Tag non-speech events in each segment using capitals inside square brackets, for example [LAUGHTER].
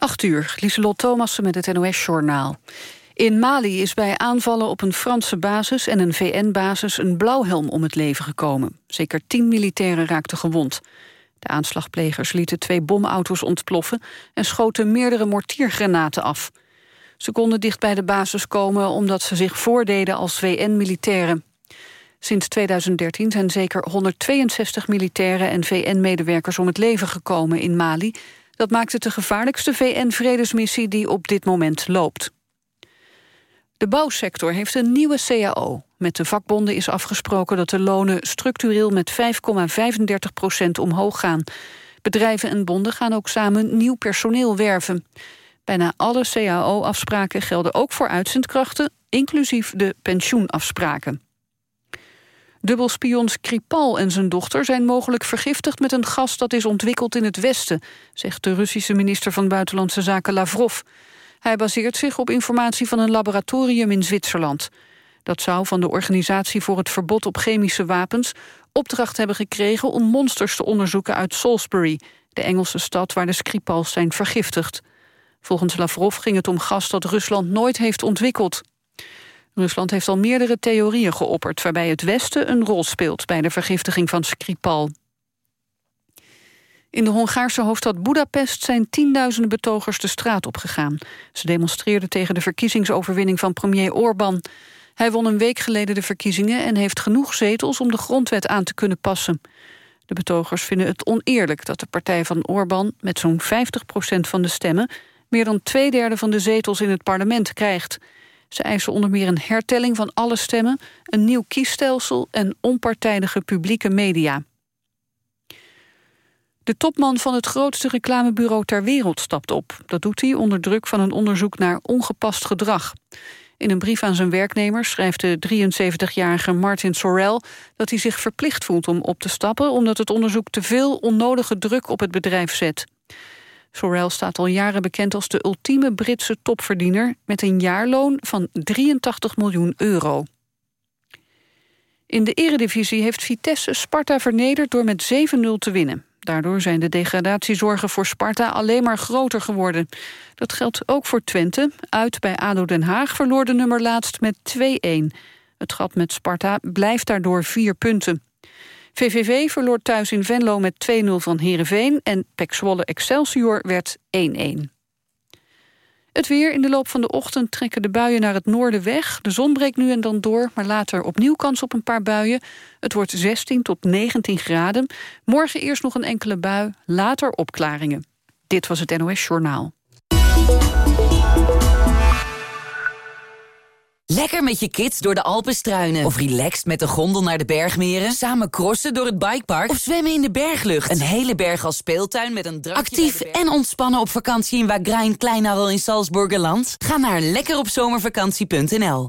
8 uur, Lieselot Thomassen met het NOS-journaal. In Mali is bij aanvallen op een Franse basis en een VN-basis... een blauwhelm om het leven gekomen. Zeker tien militairen raakten gewond. De aanslagplegers lieten twee bomauto's ontploffen... en schoten meerdere mortiergranaten af. Ze konden dicht bij de basis komen omdat ze zich voordeden als VN-militairen. Sinds 2013 zijn zeker 162 militairen en VN-medewerkers om het leven gekomen in Mali. Dat maakt het de gevaarlijkste VN-vredesmissie die op dit moment loopt. De bouwsector heeft een nieuwe CAO. Met de vakbonden is afgesproken dat de lonen structureel met 5,35 procent omhoog gaan. Bedrijven en bonden gaan ook samen nieuw personeel werven. Bijna alle CAO-afspraken gelden ook voor uitzendkrachten, inclusief de pensioenafspraken. Dubbelspion Skripal en zijn dochter zijn mogelijk vergiftigd met een gas dat is ontwikkeld in het Westen, zegt de Russische minister van Buitenlandse Zaken Lavrov. Hij baseert zich op informatie van een laboratorium in Zwitserland. Dat zou van de Organisatie voor het Verbod op Chemische Wapens opdracht hebben gekregen om monsters te onderzoeken uit Salisbury, de Engelse stad waar de Skripals zijn vergiftigd. Volgens Lavrov ging het om gas dat Rusland nooit heeft ontwikkeld. Rusland heeft al meerdere theorieën geopperd... waarbij het Westen een rol speelt bij de vergiftiging van Skripal. In de Hongaarse hoofdstad Budapest zijn tienduizenden betogers de straat opgegaan. Ze demonstreerden tegen de verkiezingsoverwinning van premier Orbán. Hij won een week geleden de verkiezingen en heeft genoeg zetels om de grondwet aan te kunnen passen. De betogers vinden het oneerlijk dat de partij van Orbán met zo'n 50% van de stemmen meer dan twee derde van de zetels in het parlement krijgt. Ze eisen onder meer een hertelling van alle stemmen, een nieuw kiesstelsel en onpartijdige publieke media. De topman van het grootste reclamebureau ter wereld stapt op. Dat doet hij onder druk van een onderzoek naar ongepast gedrag. In een brief aan zijn werknemers schrijft de 73-jarige Martin Sorrell... dat hij zich verplicht voelt om op te stappen... omdat het onderzoek te veel onnodige druk op het bedrijf zet. Sorrell staat al jaren bekend als de ultieme Britse topverdiener... met een jaarloon van 83 miljoen euro. In de eredivisie heeft Vitesse Sparta vernederd door met 7-0 te winnen. Daardoor zijn de degradatiezorgen voor Sparta alleen maar groter geworden. Dat geldt ook voor Twente. Uit bij ADO Den Haag verloor de nummer laatst met 2-1. Het gat met Sparta blijft daardoor vier punten. VVV verloor thuis in Venlo met 2-0 van Heerenveen... en Pek Zwolle Excelsior werd 1-1. Het weer in de loop van de ochtend trekken de buien naar het noorden weg. De zon breekt nu en dan door, maar later opnieuw kans op een paar buien. Het wordt 16 tot 19 graden. Morgen eerst nog een enkele bui, later opklaringen. Dit was het NOS Journaal. Lekker met je kids door de Alpen struinen. Of relaxed met de gondel naar de bergmeren. Samen crossen door het bikepark. Of zwemmen in de berglucht. Een hele berg als speeltuin met een drankje Actief en ontspannen op vakantie in Wagrain Kleinarel in Salzburgerland? Ga naar lekkeropzomervakantie.nl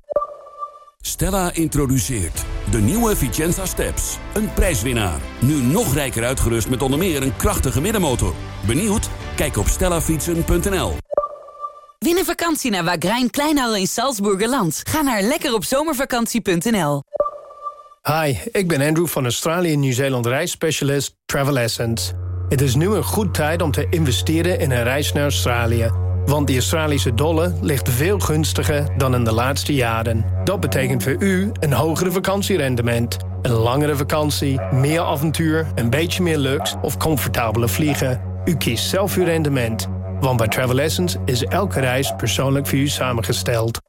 Stella introduceert de nieuwe Vicenza Steps. Een prijswinnaar. Nu nog rijker uitgerust met onder meer een krachtige middenmotor. Benieuwd? Kijk op stellafietsen.nl Win een vakantie naar Wagrain Kleinhal in Salzburgerland. Ga naar lekkeropzomervakantie.nl Hi, ik ben Andrew van Australië Nieuw-Zeeland reisspecialist Travel Essence. Het is nu een goed tijd om te investeren in een reis naar Australië. Want die Australische dollar ligt veel gunstiger dan in de laatste jaren. Dat betekent voor u een hogere vakantierendement. Een langere vakantie, meer avontuur, een beetje meer luxe of comfortabele vliegen. U kiest zelf uw rendement. Want bij Travel Essence is elke reis persoonlijk voor u samengesteld.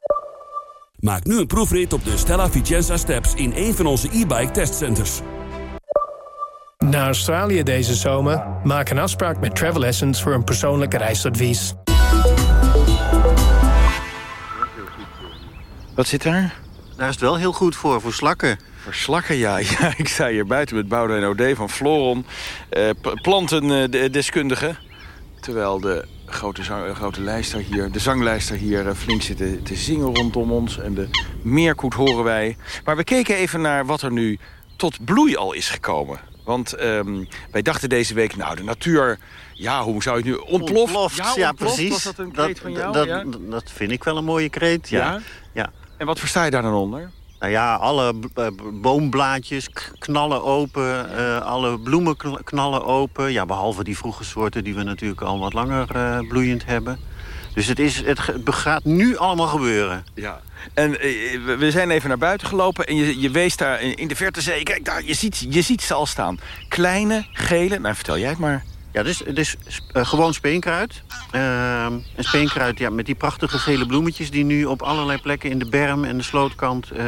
Maak nu een proefrit op de Stella Vicenza Steps in een van onze e-bike testcenters. Naar Australië deze zomer? Maak een afspraak met Travel Essence voor een persoonlijk reisadvies. Wat zit daar? Daar is het wel heel goed voor, voor slakken. Voor slakken, ja. [LAUGHS] ja ik sta hier buiten met Boudewijn OD van Floron. Eh, plantendeskundige. Terwijl de grote, zang, grote lijster hier, de zanglijster hier eh, flink zit te, zingen rondom ons. En de meerkoet horen wij. Maar we keken even naar wat er nu tot bloei al is gekomen. Want um, wij dachten deze week, nou, de natuur... Ja, hoe zou je het nu... Ontploft? Ontploft, ja, ja, ontploft, precies. Was dat een kreet van jou? Dat, ja? dat vind ik wel een mooie kreet, ja. ja. ja. En wat versta je daar dan onder? Nou ja, alle boomblaadjes knallen open, alle bloemen knallen open. Ja, behalve die vroege soorten die we natuurlijk al wat langer bloeiend hebben. Dus het, is, het gaat nu allemaal gebeuren. Ja. En we zijn even naar buiten gelopen en je, je wees daar in de verte zee. Kijk, daar, je, ziet, je ziet ze al staan. Kleine, gele, nou vertel jij het maar. Ja, dus, dus uh, gewoon speenkruid. Uh, een speenkruid ja, met die prachtige gele bloemetjes... die nu op allerlei plekken in de berm en de slootkant uh,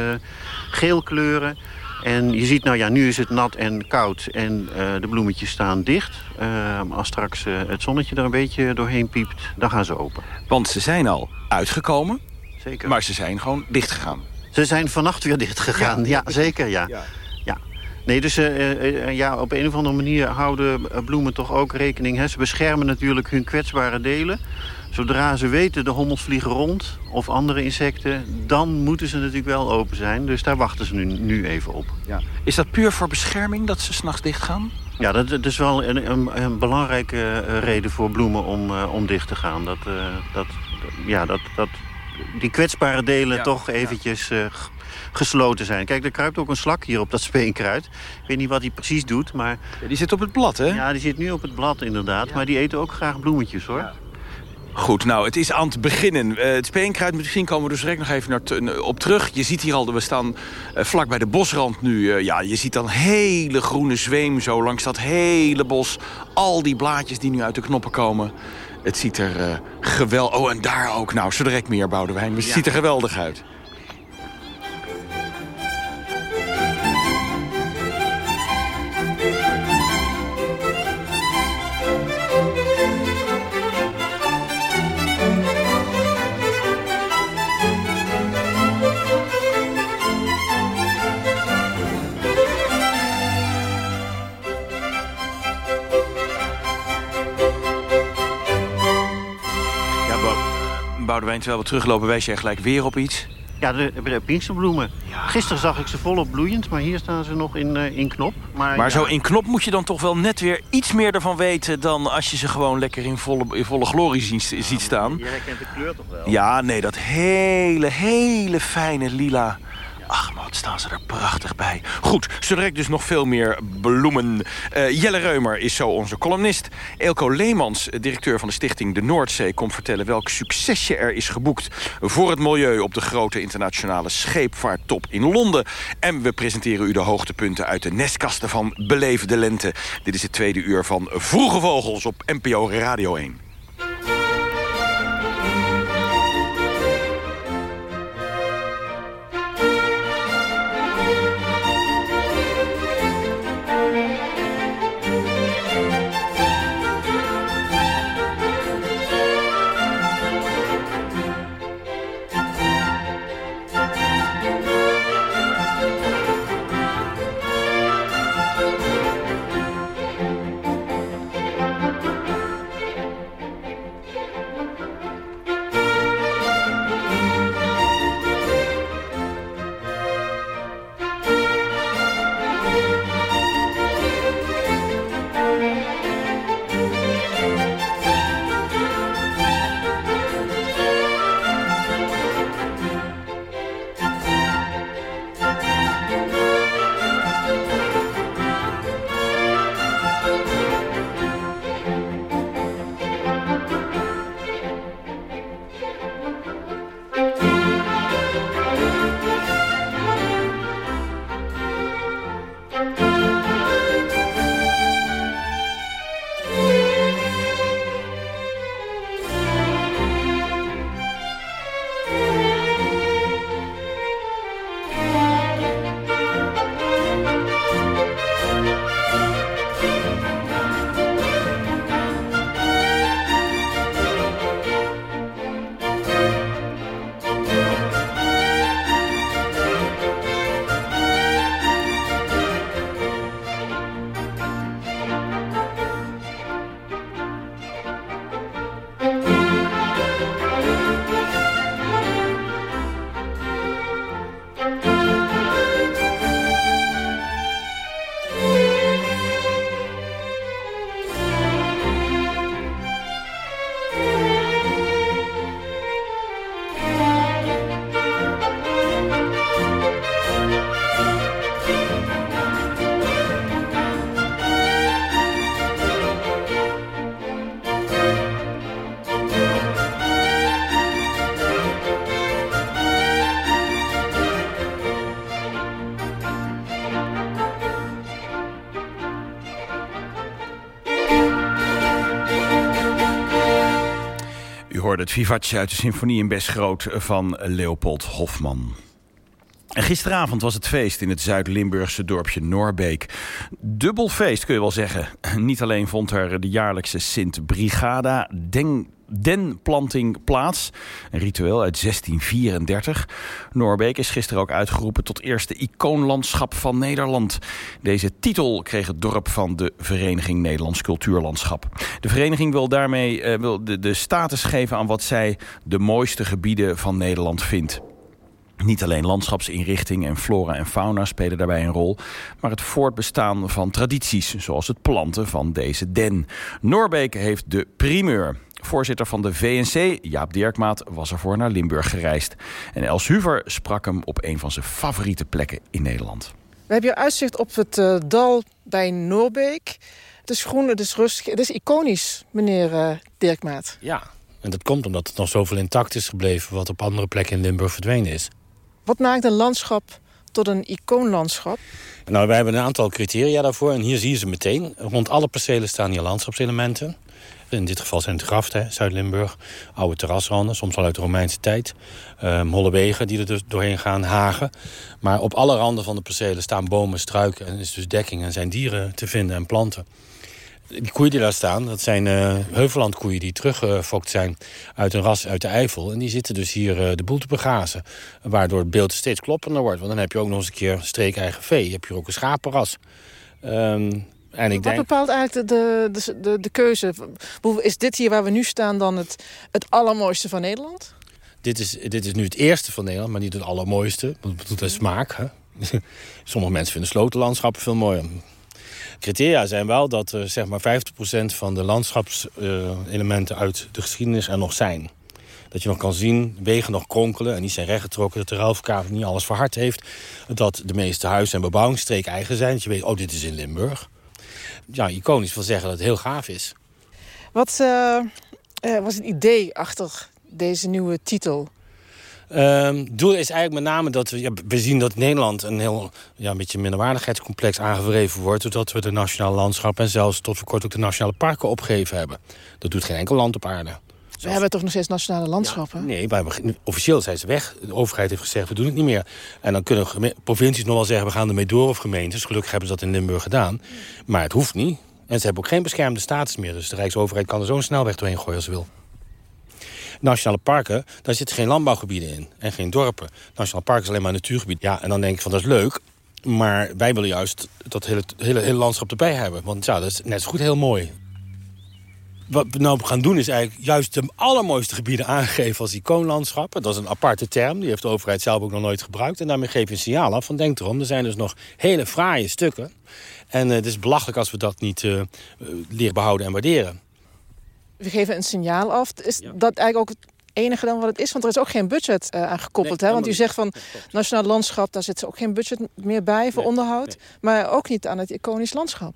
geel kleuren. En je ziet, nou ja, nu is het nat en koud en uh, de bloemetjes staan dicht. Ehm, als straks het zonnetje er een beetje doorheen piept, dan gaan ze open. Want ze zijn al uitgekomen, zeker. maar ze zijn gewoon dicht gegaan. Ze zijn vannacht weer dicht gegaan, ja, ja zeker, ja. ja. Nee, dus uh, ja, op een of andere manier houden bloemen toch ook rekening. Hè? Ze beschermen natuurlijk hun kwetsbare delen. Zodra ze weten de hommels vliegen rond of andere insecten... dan moeten ze natuurlijk wel open zijn. Dus daar wachten ze nu, nu even op. Ja. Is dat puur voor bescherming dat ze s'nachts dicht gaan? Ja, dat, dat, is wel een, een, een belangrijke reden voor bloemen om, uh, om dicht te gaan. Dat, uh, dat, ja, dat, dat die kwetsbare delen ja, toch eventjes ja gesloten zijn. Kijk, er kruipt ook een slak hier op dat speenkruid. Ik weet niet wat hij precies doet, maar... Ja, die zit op het blad, hè? Ja, die zit nu op het blad, inderdaad. Maar die eten ook graag bloemetjes, hoor. Goed, nou, het is aan het beginnen. Uh, het speenkruid, misschien komen we dus direct nog even naar op terug. Je ziet hier al, we staan uh, vlak bij de bosrand nu. Uh, ja, je ziet dan hele groene zweem zo langs dat hele bos. Al die blaadjes die nu uit de knoppen komen. Het ziet er geweldig... Oh, en daar ook. Nou, zo direct meer, Boudewijn. Het ja. ziet er geweldig uit. Boudewijn, terwijl we teruglopen, wijs jij gelijk weer op iets. Ja, de, de pinksterbloemen. Gisteren zag ik ze volop bloeiend, maar hier staan ze nog in, uh, in knop. Maar, maar zo in knop moet je dan toch wel net weer iets meer ervan weten... dan als je ze gewoon lekker in volle, in volle glorie ziet, ziet staan. Je herkent de kleur toch wel? Ja, nee, dat hele, hele fijne lila Ach, wat staan ze er prachtig bij. Goed, zo direct dus nog veel meer bloemen. Uh, Jelle Reumer is zo onze columnist. Elko Leemans, directeur van de stichting De Noordzee... komt vertellen welk succesje er is geboekt... voor het milieu op de grote internationale scheepvaarttop in Londen. En we presenteren u de hoogtepunten uit de nestkasten van Beleefde Lente. Dit is het tweede uur van Vroege Vogels op NPO Radio 1. Het vivatje uit de symfonie in Best Groot van Leopold Hofman. Gisteravond was het feest in het Zuid-Limburgse dorpje Noorbeek. Dubbel feest kun je wel zeggen. Niet alleen vond er de jaarlijkse Sint Brigada Den denplanting plaats. Een ritueel uit 1634. Noorbeek is gisteren ook uitgeroepen tot eerste icoonlandschap van Nederland. Deze titel kreeg het dorp van de Vereniging Nederlands Cultuurlandschap. De vereniging wil daarmee uh, wil de, de status geven aan wat zij de mooiste gebieden van Nederland vindt. Niet alleen landschapsinrichting en flora en fauna spelen daarbij een rol... maar het voortbestaan van tradities, zoals het planten van deze den. Noorbeek heeft de primeur. Voorzitter van de VNC, Jaap Dirkmaat, was ervoor naar Limburg gereisd. En Els Huver sprak hem op een van zijn favoriete plekken in Nederland. We hebben hier uitzicht op het uh, dal bij Noorbeek. Het is groen, het is rustig, het is iconisch, meneer uh, Dirkmaat. Ja, en dat komt omdat het nog zoveel intact is gebleven... wat op andere plekken in Limburg verdwenen is. Wat maakt een landschap tot een icoonlandschap? Nou, wij hebben een aantal criteria daarvoor. En hier zie je ze meteen. Rond alle percelen staan hier landschapselementen. In dit geval zijn het graften, Zuid-Limburg. Oude terrasranden, soms al uit de Romeinse tijd. Um, holle wegen die er dus doorheen gaan, hagen. Maar op alle randen van de percelen staan bomen, struiken... en is dus dekking en zijn dieren te vinden en planten. Die koeien die daar staan, dat zijn uh, heuvellandkoeien die teruggefokt zijn uit een ras uit de Eifel. En die zitten dus hier uh, de boel te begrazen. Waardoor het beeld steeds kloppender wordt. Want dan heb je ook nog eens een keer streek-eigen vee. Je hebt hier ook een schapenras. Um, en ik Wat denk... bepaalt eigenlijk de, de, de, de keuze? Is dit hier waar we nu staan dan het, het allermooiste van Nederland? Dit is, dit is nu het eerste van Nederland, maar niet het allermooiste. Dat bedoelt de smaak. Hè? [LAUGHS] Sommige mensen vinden slotenlandschappen veel mooier. Criteria zijn wel dat uh, zeg maar 50% van de landschapselementen uit de geschiedenis er nog zijn. Dat je nog kan zien, wegen nog kronkelen en niet zijn rechtgetrokken. Dat de ruilverkaveling niet alles verhard heeft. Dat de meeste huizen en bebouwingsstreek eigen zijn. Dat je weet, oh dit is in Limburg ja, iconisch wil zeggen dat het heel gaaf is. Wat uh, was het idee achter deze nieuwe titel? Um, het doel is eigenlijk met name dat we, ja, we zien dat Nederland een heel ja, een beetje minderwaardigheidscomplex aangevreven wordt. Doordat we de nationale landschap en zelfs tot voor kort ook de nationale parken opgegeven hebben. Dat doet geen enkel land op aarde. We hebben toch nog steeds nationale landschappen? nee, hebben, officieel zijn ze weg. De overheid heeft gezegd, we doen het niet meer. En dan kunnen provincies nog wel zeggen, we gaan ermee door of gemeentes. Gelukkig hebben ze dat in Limburg gedaan. Maar het hoeft niet. En ze hebben ook geen beschermde status meer. Dus de Rijksoverheid kan er zo'n snelweg doorheen gooien als ze wil. Nationale parken, daar zitten geen landbouwgebieden in. En geen dorpen. Nationaal park is alleen maar een natuurgebied. Ja, en dan denk ik van, dat is leuk. Maar wij willen juist dat hele, hele, landschap erbij hebben. Want ja, dat is net zo goed heel mooi wat we nou gaan doen is eigenlijk juist de allermooiste gebieden aangeven als icoonlandschappen. Dat is een aparte term, die heeft de overheid zelf ook nog nooit gebruikt. En daarmee geef je een signaal af van denk erom, er zijn dus nog hele fraaie stukken. En uh, het is belachelijk als we dat niet uh, leren behouden en waarderen. We geven een signaal af. Is dat eigenlijk ook het enige dan wat het is? Want er is ook geen budget uh, aan gekoppeld. hè? Want u zegt van nationaal landschap, daar zit ook geen budget meer bij voor onderhoud. Maar ook niet aan het iconisch landschap.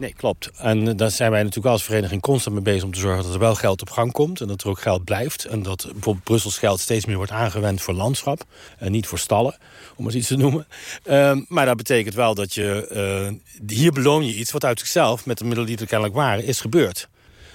Nee, klopt. En daar zijn wij natuurlijk als vereniging constant mee bezig... om te zorgen dat er wel geld op gang komt en dat er ook geld blijft. En dat bijvoorbeeld Brussels geld steeds meer wordt aangewend voor landschap... en niet voor stallen, om eens iets te noemen. Uh, maar dat betekent wel dat je... Uh, hier beloon je iets wat uit zichzelf, met de middelen die er kennelijk waren, is gebeurd.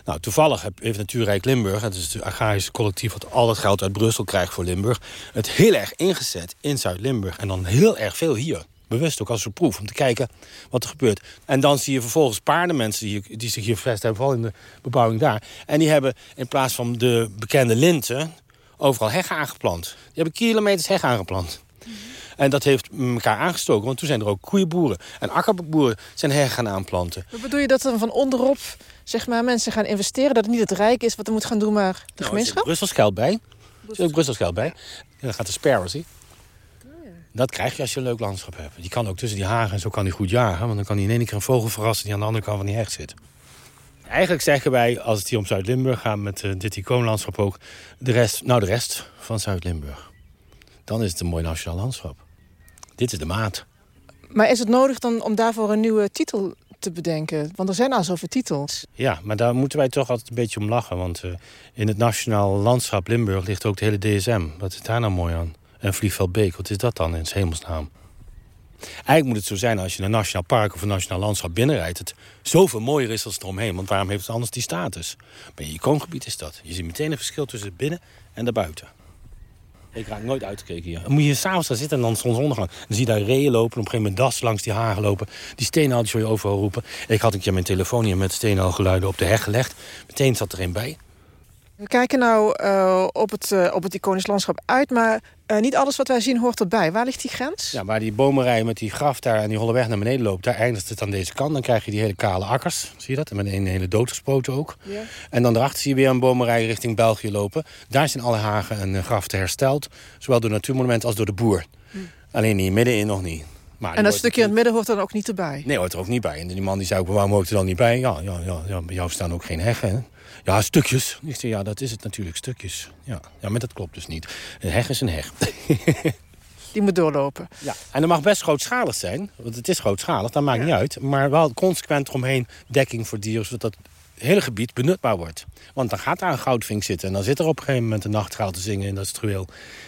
Nou, toevallig heeft Natuurrijk Limburg, het is het agrarische collectief... wat al het geld uit Brussel krijgt voor Limburg... het heel erg ingezet in Zuid-Limburg. En dan heel erg veel hier bewust ook als een proef. Om te kijken wat er gebeurt. En dan zie je vervolgens paardenmensen die, die zich hier gevestigd hebben. Vooral in de bebouwing daar. En die hebben in plaats van de bekende linten overal heggen aangeplant. Die hebben kilometers heg aangeplant. En dat heeft elkaar aangestoken, want toen zijn er ook koeienboeren en akkerboeren zijn heggen gaan aanplanten. Wat bedoel je dat er van onderop zeg maar, mensen gaan investeren? Dat het niet het Rijk is wat er moet gaan doen, maar de nou, gemeenschap? Er Brussels geld bij. Er zit ook Brussels geld bij. En dan gaat de sparrow, zie dat krijg je als je een leuk landschap hebt. Die kan ook tussen die hagen en zo kan hij goed jagen. Want dan kan hij in één keer een vogel verrassen die aan de andere kant van die hecht zit. Eigenlijk zeggen wij, als het hier om Zuid-Limburg gaat met uh, dit icoonlandschap ook... De rest, nou, de rest van Zuid-Limburg. Dan is het een mooi nationaal landschap. Dit is de maat. Maar is het nodig dan om daarvoor een nieuwe titel te bedenken? Want er zijn al zoveel titels. Ja, maar daar moeten wij toch altijd een beetje om lachen. Want uh, in het nationaal landschap Limburg ligt ook de hele DSM. Wat is daar nou mooi aan? En Vliegveldbeek, wat is dat dan in hemelsnaam? Eigenlijk moet het zo zijn als je een nationaal park of een nationaal landschap binnenrijdt... het zoveel mooier is als eromheen. Want waarom heeft het anders die status? Bij je icoongebied is dat. Je ziet meteen een verschil tussen binnen en daarbuiten. Ik raak nooit uitgekeken hier. Dan moet je s'avonds daar zitten en dan zonsondergang. Dan zie je daar reeën lopen. Op een gegeven moment das langs die hagen lopen. Die steenhaaltjes wil je overal roepen. Ik had een keer mijn telefoon hier met steenhaalgeluiden op de heg gelegd. Meteen zat er een bij. We kijken nou uh, op, het, uh, op het iconisch landschap uit, maar uh, niet alles wat wij zien hoort erbij. Waar ligt die grens? Ja, waar die bomenrij met die graf daar en die holle weg naar beneden loopt... daar eindigt het aan deze kant. Dan krijg je die hele kale akkers, zie je dat? En met een hele doodgespoten ook. Ja. En dan daarachter zie je weer een bomenrij richting België lopen. Daar zijn alle hagen en graften hersteld. Zowel door Natuurmonument als door de boer. Hm. Alleen hier middenin nog niet. Maar en dat stukje in het midden hoort er ook niet erbij? Nee, hoort er ook niet bij. En die man die zei ook, waarom hoort er dan niet bij? Ja, ja, ja, ja bij jou staan ook geen heggen. Ja, stukjes. Ik zei, ja, dat is het natuurlijk, stukjes. Ja, ja maar dat klopt dus niet. Een heg is een heg. [LAUGHS] Die moet doorlopen. Ja, en dat mag best grootschalig zijn. Want het is grootschalig, dat maakt niet uit. Maar wel consequent eromheen dekking voor dieren... zodat hele gebied benutbaar wordt. Want dan gaat daar een goudvink zitten. En dan zit er op een gegeven moment een nachtegaal te zingen in dat struweel.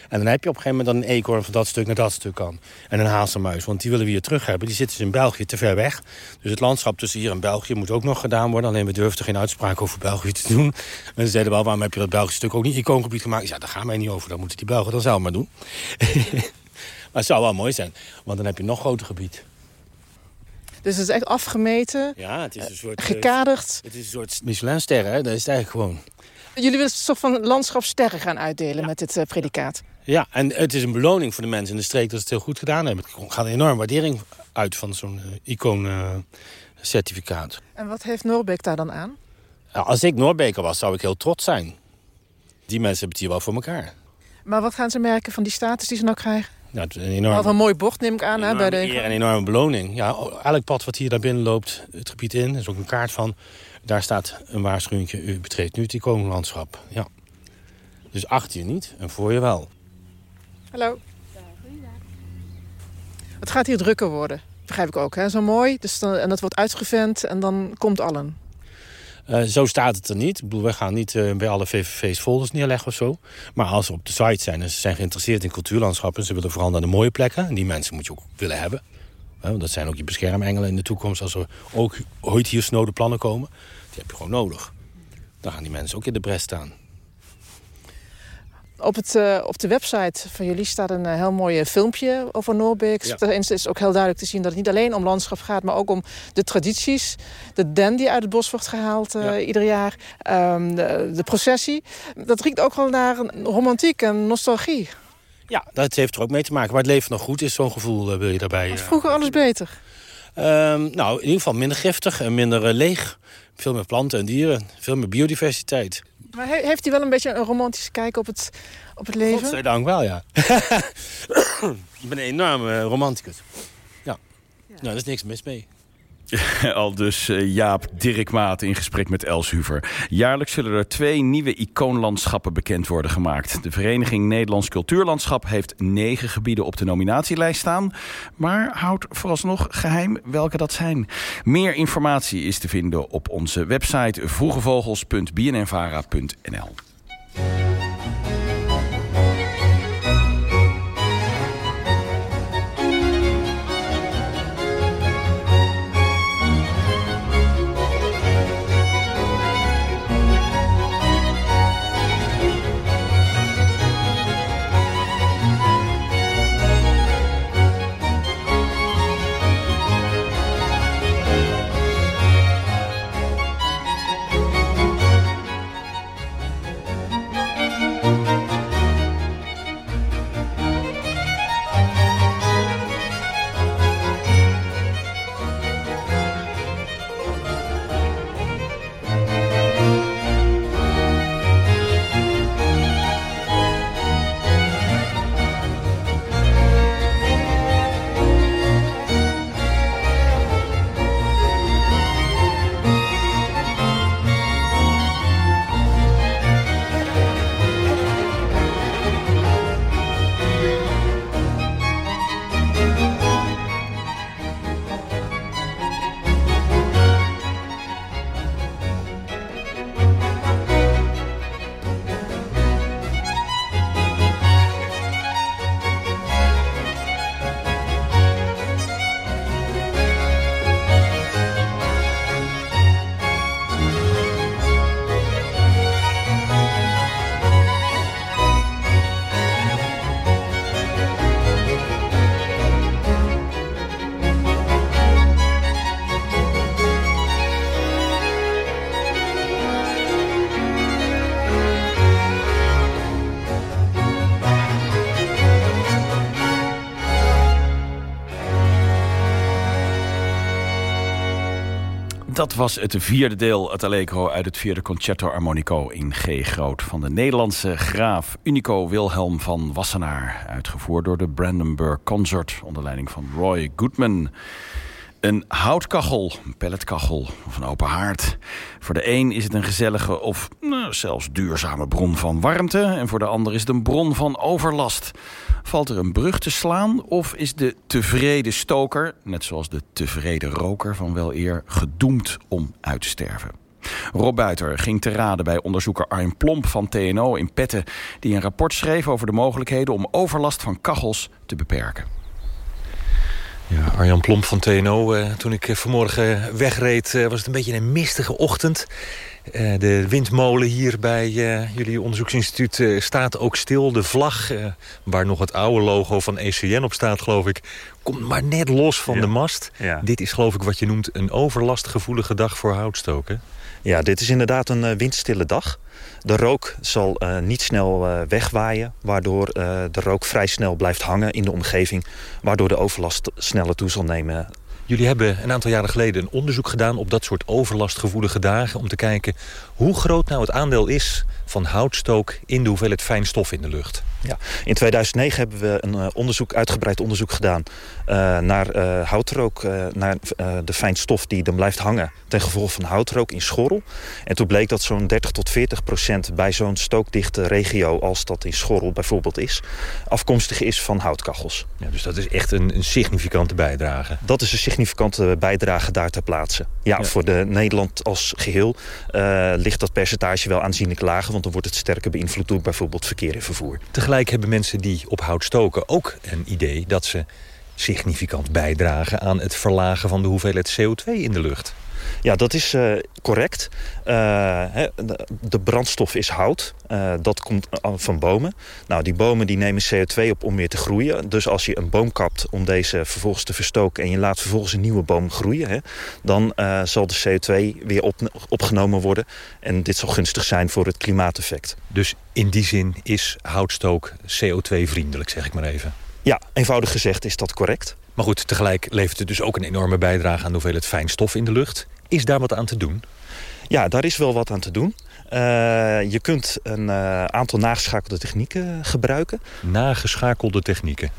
En dan heb je op een gegeven moment een eekhoorn van dat stuk naar dat stuk kan. En een hazelmuis, want die willen we hier terug hebben. Die zitten dus in België te ver weg. Dus het landschap tussen hier en België moet ook nog gedaan worden. Alleen we durfden geen uitspraak over België te doen. En ze zeiden wel, waarom heb je dat Belgische stuk ook niet icoongebied gemaakt? Ja, daar gaan wij niet over. Dan moeten die Belgen dan zelf maar doen. [LAUGHS] maar het zou wel mooi zijn, want dan heb je nog groter gebied. Dus het is echt afgemeten. Ja, het is een soort... Gekaderd. het is een soort Michelinster, hè? Dat is het eigenlijk gewoon. Jullie willen een soort van landschapssterren gaan uitdelen met dit uh, predicaat. Ja, en het is een beloning voor de mensen in de streek dat ze het heel goed gedaan hebben. Het gaat een enorme waardering uit van zo'n uh, icoon-certificaat. en wat heeft Noorbeek daar dan aan? als ik Noorbeker was, zou ik heel trots zijn. Die mensen hebben het hier wel voor elkaar. Maar wat gaan ze merken van die status die ze nou krijgen? Nou, een enorme, een mooi bocht neem ik aan. Hè, bij de... Een enorme beloning. Ja, elk pad wat hier naar binnen loopt, het gebied in, er is ook een kaart van. Daar staat een waarschuwing, u betreedt nu het icoonlandschap. Ja. Dus achter je niet en voor je wel. Hallo. Het gaat hier drukker worden, begrijp ik ook. Hè? Zo mooi, dus dan, en dat wordt uitgevent en dan komt allen. Uh, zo staat het er niet. Ik bedoel, we gaan niet uh, bij alle VVV's folders neerleggen of zo. Maar als ze op de site zijn en ze zijn geïnteresseerd in cultuurlandschappen... en ze willen vooral naar de mooie plekken... en die mensen moet je ook willen hebben. Want dat zijn ook je beschermengelen in de toekomst... als er ook ooit hier snode plannen komen. Die heb je gewoon nodig. Dan gaan die mensen ook in de bres staan. Op, het, uh, op de website van jullie staat een uh, heel mooi filmpje over Noorbeek. Ja. Daarin is ook heel duidelijk te zien dat het niet alleen om landschap gaat... maar ook om de tradities. De den die uit het bos wordt gehaald uh, ja. ieder jaar. Um, de, de, processie. Dat riekt ook wel naar romantiek en nostalgie. Ja, dat heeft er ook mee te maken. Waar het leven nog goed is, zo'n gevoel wil je daarbij... Was vroeger alles beter? Um, nou, in ieder geval minder giftig en minder leeg. Veel meer planten en dieren. Veel meer biodiversiteit. Maar heeft hij wel een beetje een romantische kijk op het, op het leven? Godzijdank wel, ja. [COUGHS] ik ben een enorme romanticus. Ja. ja. Nou, daar is niks mis mee. [LAUGHS] Al dus uh, Jaap Dirkmaat in gesprek met Els Huver. Jaarlijks zullen er twee nieuwe icoonlandschappen bekend worden gemaakt. De Vereniging Nederlands Cultuurlandschap heeft negen gebieden op de nominatielijst staan. Maar houdt vooralsnog geheim welke dat zijn. Meer informatie is te vinden op onze website vroegevogels.bnnvara.nl. Dat was het vierde deel, het Allegro uit het vierde Concerto Armonico in G groot... van de Nederlandse graaf Unico Wilhelm van Wassenaar. Uitgevoerd door de Brandenburg Consort onder leiding van Roy Goodman. Een houtkachel, een pelletkachel of een open haard. Voor de een is het een gezellige of nou, zelfs duurzame bron van warmte... en voor de ander is het een bron van overlast. Valt er een brug te slaan of is de tevreden stoker... net zoals de tevreden roker van wel eer gedoemd om uit te sterven? Rob Buiter ging te raden bij onderzoeker Arjen Plomp van TNO in Petten... die een rapport schreef over de mogelijkheden om overlast van kachels te beperken. Ja, Arjan Plomp van TNO. Uh, toen ik vanmorgen wegreed uh, was het een beetje een mistige ochtend. Uh, de windmolen hier bij jullie onderzoeksinstituut staat ook stil. De vlag, waar nog het oude logo van ECN op staat, geloof ik... komt maar net los van ja. de mast. Ja. Dit is geloof ik wat je noemt een overlastgevoelige dag voor houtstoken. Ja, dit is inderdaad een uh, windstille dag. De rook zal uh, niet snel uh, wegwaaien... waardoor de rook vrij snel blijft hangen in de omgeving... waardoor de overlast sneller toe zal nemen. Jullie hebben een aantal jaren geleden een onderzoek gedaan... op dat soort overlastgevoelige dagen... om te kijken hoe groot nou het aandeel is van houtstook... in de hoeveelheid fijnstof in de lucht. Ja, in 2009 hebben we een uh, onderzoek, uitgebreid onderzoek gedaan uh, naar uh, houtrook, naar de fijnstof die dan blijft hangen ten gevolge van houtrook in schorrel. En toen bleek dat zo'n 30 tot 40 procent bij zo'n stookdichte regio als dat in schorrel bijvoorbeeld is, afkomstig is van houtkachels. Ja, dus dat is echt een, een, significante bijdrage. Dat is een significante bijdrage daar ter plaatse. Ja, ja. voor de Nederland als geheel ligt dat percentage wel aanzienlijk lager, want dan wordt het sterker beïnvloed door bijvoorbeeld verkeer en vervoer. Tegelijk hebben mensen die op hout stoken ook een idee dat ze significant bijdragen aan het verlagen van de hoeveelheid CO2 in de lucht. Ja, dat is uh, correct. Uh, he, de, brandstof is hout. Uh, dat komt van bomen. Nou, die bomen die nemen CO2 op om weer te groeien. Dus als je een boom kapt om deze vervolgens te verstoken... en je laat vervolgens een nieuwe boom groeien... He, dan zal de CO2 weer op, opgenomen worden. En dit zal gunstig zijn voor het klimaateffect. Dus in die zin is houtstook CO2-vriendelijk, zeg ik maar even. Ja, eenvoudig gezegd is dat correct. Maar goed, tegelijk levert het dus ook een enorme bijdrage aan de hoeveelheid fijnstof in de lucht. Is daar wat aan te doen? Ja, daar is wel wat aan te doen. Uh, je kunt een uh, aantal nageschakelde technieken gebruiken. Nageschakelde technieken?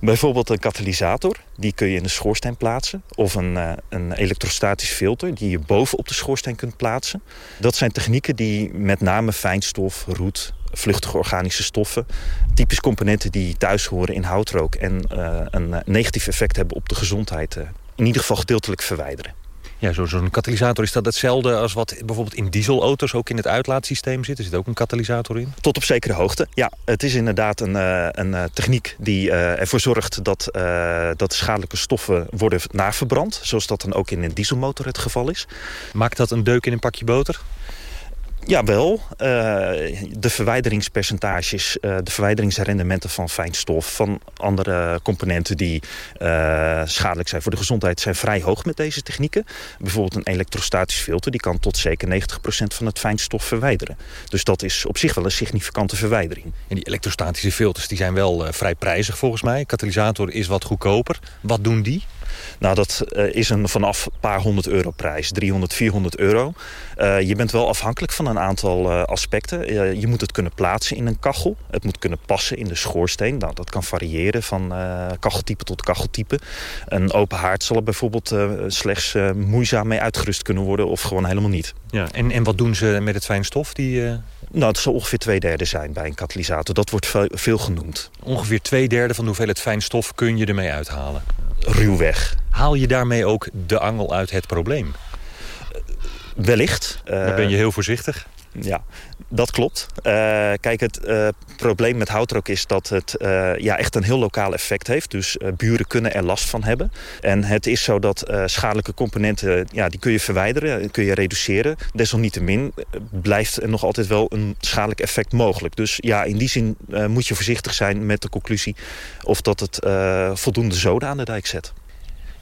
Bijvoorbeeld een katalysator, die kun je in de schoorsteen plaatsen. Of een, uh, een elektrostatisch filter, die je bovenop de schoorsteen kunt plaatsen. Dat zijn technieken die met name fijnstof, roet, vluchtige organische stoffen. Typisch componenten die thuis horen in houtrook... en uh, een negatief effect hebben op de gezondheid. Uh, in ieder geval gedeeltelijk verwijderen. Ja, zo'n zo katalysator is dat hetzelfde als wat bijvoorbeeld in dieselauto's ook in het uitlaatsysteem zit? Er zit ook een katalysator in? Tot op zekere hoogte, ja. Het is inderdaad een, uh, een techniek die uh, ervoor zorgt dat, uh, dat schadelijke stoffen worden naverbrand. Zoals dat dan ook in een dieselmotor het geval is. Maakt dat een deuk in een pakje boter? Jawel, uh, de verwijderingspercentages, uh, de verwijderingsrendementen van fijnstof... van andere componenten die uh, schadelijk zijn voor de gezondheid... zijn vrij hoog met deze technieken. Bijvoorbeeld een elektrostatisch filter... die kan tot zeker 90% van het fijnstof verwijderen. Dus dat is op zich wel een significante verwijdering. En die elektrostatische filters die zijn wel vrij prijzig volgens mij. Katalysator is wat goedkoper. Wat doen die? Nou, dat uh, is een vanaf een paar honderd euro prijs. 300, 400 euro. Uh, je bent wel afhankelijk van een aantal uh, aspecten. je moet het kunnen plaatsen in een kachel. Het moet kunnen passen in de schoorsteen. Nou, dat kan variëren van kacheltype tot kacheltype. Een open haard zal er bijvoorbeeld slechts moeizaam mee uitgerust kunnen worden... of gewoon helemaal niet. Ja, en, en wat doen ze met het fijnstof? Die, Nou, het zal ongeveer twee derde zijn bij een katalysator. Dat wordt veel, veel genoemd. Ongeveer twee derde van de hoeveelheid fijnstof kun je ermee uithalen? Ruwweg. Haal je daarmee ook de angel uit het probleem? Wellicht. Dan ben je heel voorzichtig. Ja, dat klopt. Uh, kijk, het uh, probleem met houtrook is dat het uh, ja, echt een heel lokaal effect heeft. Dus buren kunnen er last van hebben. En het is zo dat schadelijke componenten, ja, die kun je verwijderen, kun je reduceren. Desalniettemin blijft er nog altijd wel een schadelijk effect mogelijk. Dus ja, in die zin moet je voorzichtig zijn met de conclusie... of dat het voldoende zoden aan de dijk zet.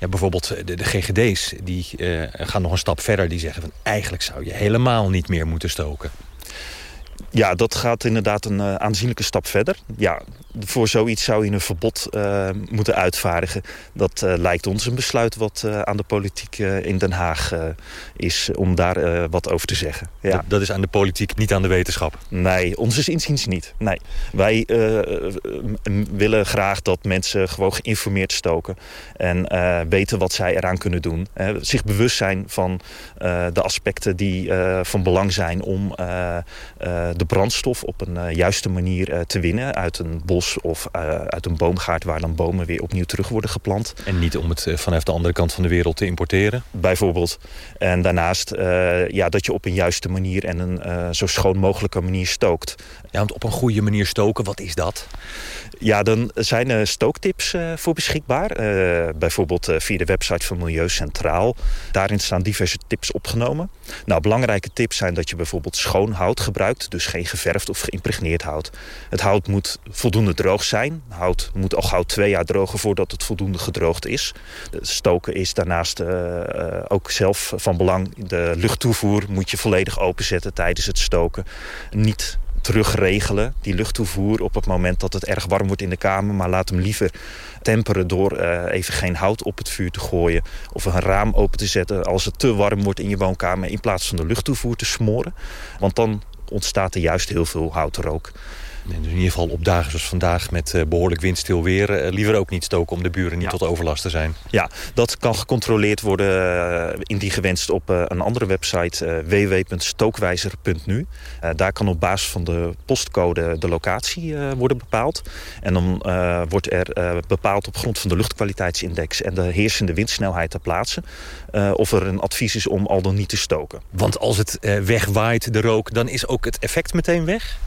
Bijvoorbeeld de, de GGD's die uh, gaan nog een stap verder. Die zeggen van eigenlijk zou je helemaal niet meer moeten stoken. Ja, dat gaat inderdaad een uh, aanzienlijke stap verder. Ja, voor zoiets zou je een verbod uh, moeten uitvaardigen. Dat uh, lijkt ons een besluit wat aan de politiek in Den Haag is... om daar wat over te zeggen. Ja. Dat, dat, is aan de politiek, niet aan de wetenschap? Nee, onze inziens niet. Nee. Wij willen graag dat mensen gewoon geïnformeerd stoken... en weten wat zij eraan kunnen doen. zich bewust zijn van de aspecten die van belang zijn... om de brandstof op een juiste manier te winnen uit een bos of uh, uit een boomgaard waar dan bomen weer opnieuw terug worden geplant. En niet om het vanaf de andere kant van de wereld te importeren? Bijvoorbeeld. En daarnaast ja, dat je op een juiste manier en een zo schoon mogelijke manier stookt. Ja, want op een goede manier stoken, wat is dat? Ja, dan zijn er stooktips voor beschikbaar. Bijvoorbeeld via de website van Milieu Centraal. Daarin staan diverse tips opgenomen. Nou, belangrijke tips zijn dat je bijvoorbeeld schoon hout gebruikt. Dus geen geverfd of geïmpregneerd hout. Het hout moet voldoende droog zijn. Hout moet al gauw twee jaar drogen voordat het voldoende gedroogd is. Stoken is daarnaast ook zelf van belang. De luchttoevoer moet je volledig openzetten tijdens het stoken. Niet terugregelen, die luchttoevoer... op het moment dat het erg warm wordt in de kamer. Maar laat hem liever temperen door uh, even geen hout op het vuur te gooien... of een raam open te zetten als het te warm wordt in je woonkamer... in plaats van de luchttoevoer te smoren. Want dan ontstaat er juist heel veel houtrook. Dus in ieder geval op dagen zoals vandaag met eh, behoorlijk windstil weer... Eh, liever ook niet stoken om de buren niet tot overlast te zijn. Ja, dat kan gecontroleerd worden uh, indien gewenst op een andere website... www.stookwijzer.nu. daar kan op basis van de postcode de locatie worden bepaald. En dan wordt er bepaald op grond van de luchtkwaliteitsindex... en de heersende windsnelheid ter plaatse... of er een advies is om al dan niet te stoken. Want als het wegwaait, de rook, dan is ook het effect meteen weg?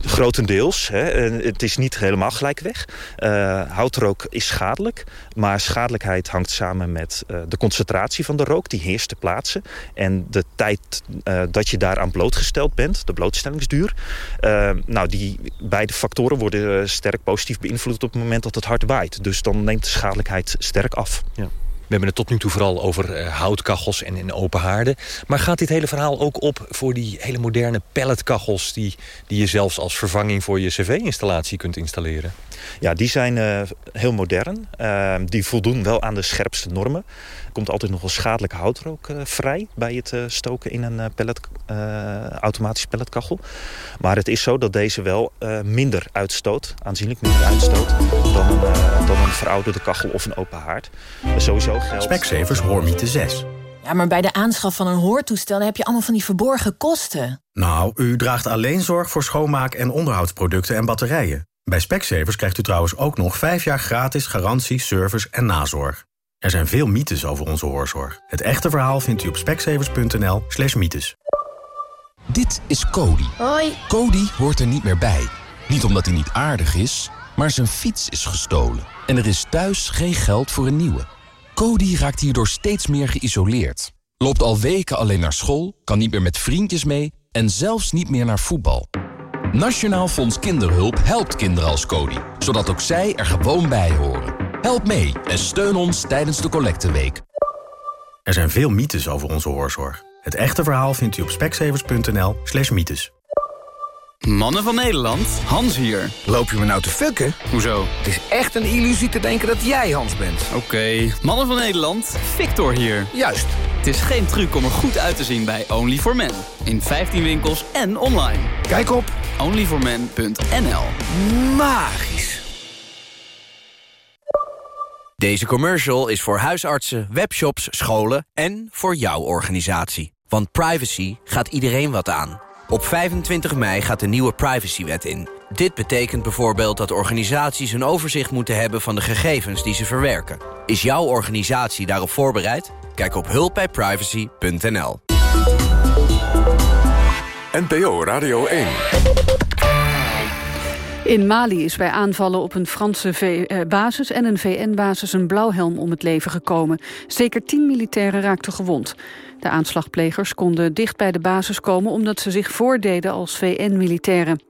Grotendeels. Hè. Het is niet helemaal gelijk weg. Uh, houtrook is schadelijk. Maar schadelijkheid hangt samen met uh, de concentratie van de rook. Die heerst te plaatsen. En de tijd uh, dat je daaraan blootgesteld bent. De blootstellingsduur. nou, die beide factoren worden sterk positief beïnvloed op het moment dat het hard waait. Dus dan neemt de schadelijkheid sterk af. Ja. We hebben het tot nu toe vooral over uh, houtkachels en in open haarden. Maar gaat dit hele verhaal ook op voor die hele moderne pelletkachels... die, die je zelfs als vervanging voor je cv-installatie kunt installeren? Ja, die zijn uh, heel modern. Uh, die voldoen wel aan de scherpste normen. Er komt altijd nog wel schadelijke houtrook uh, vrij... bij het stoken in een pellet, automatisch pelletkachel. Maar het is zo dat deze wel minder uitstoot... aanzienlijk minder uitstoot... dan een, dan een verouderde kachel of een open haard. sowieso geldt... Specsavers Hoormiete 6. Ja, maar bij de aanschaf van een hoortoestel heb je allemaal van die verborgen kosten. Nou, u draagt alleen zorg voor schoonmaak- en onderhoudsproducten en batterijen. Bij Specsavers krijgt u trouwens ook nog 5 jaar gratis garantie, service en nazorg. Er zijn veel mythes over onze hoorzorg. Het echte verhaal vindt u op specsavers.nl slash mythes. Dit is Cody. Hoi. Cody hoort er niet meer bij. Niet omdat hij niet aardig is, maar zijn fiets is gestolen. En er is thuis geen geld voor een nieuwe. Cody raakt hierdoor steeds meer geïsoleerd. Loopt al weken alleen naar school, kan niet meer met vriendjes mee... en zelfs niet meer naar voetbal. Nationaal Fonds Kinderhulp helpt kinderen als Cody, zodat ook zij er gewoon bij horen. Help mee en steun ons tijdens de collecteweek. Er zijn veel mythes over onze hoorzorg. Het echte verhaal vindt u op speksevers.nl slash mythes. Mannen van Nederland, Hans hier. Loop je me nou te fucken? Hoezo? Het is echt een illusie te denken dat jij Hans bent. Oké, Mannen van Nederland, Victor hier. Juist. Het is geen truc om er goed uit te zien bij only for men In 15 winkels en online. Kijk op onlyformen.nl Magisch. Deze commercial is voor huisartsen, webshops, scholen en voor jouw organisatie. Want privacy gaat iedereen wat aan. Op 25 mei gaat de nieuwe privacywet in. Dit betekent bijvoorbeeld dat organisaties een overzicht moeten hebben van de gegevens die ze verwerken. Is jouw organisatie daarop voorbereid? Kijk op hulpbijprivacy.nl. NPO Radio 1. In Mali is bij aanvallen op een Franse eh, basis en een VN-basis een blauwhelm om het leven gekomen. Zeker tien militairen raakten gewond. De aanslagplegers konden dicht bij de basis komen omdat ze zich voordeden als VN-militairen.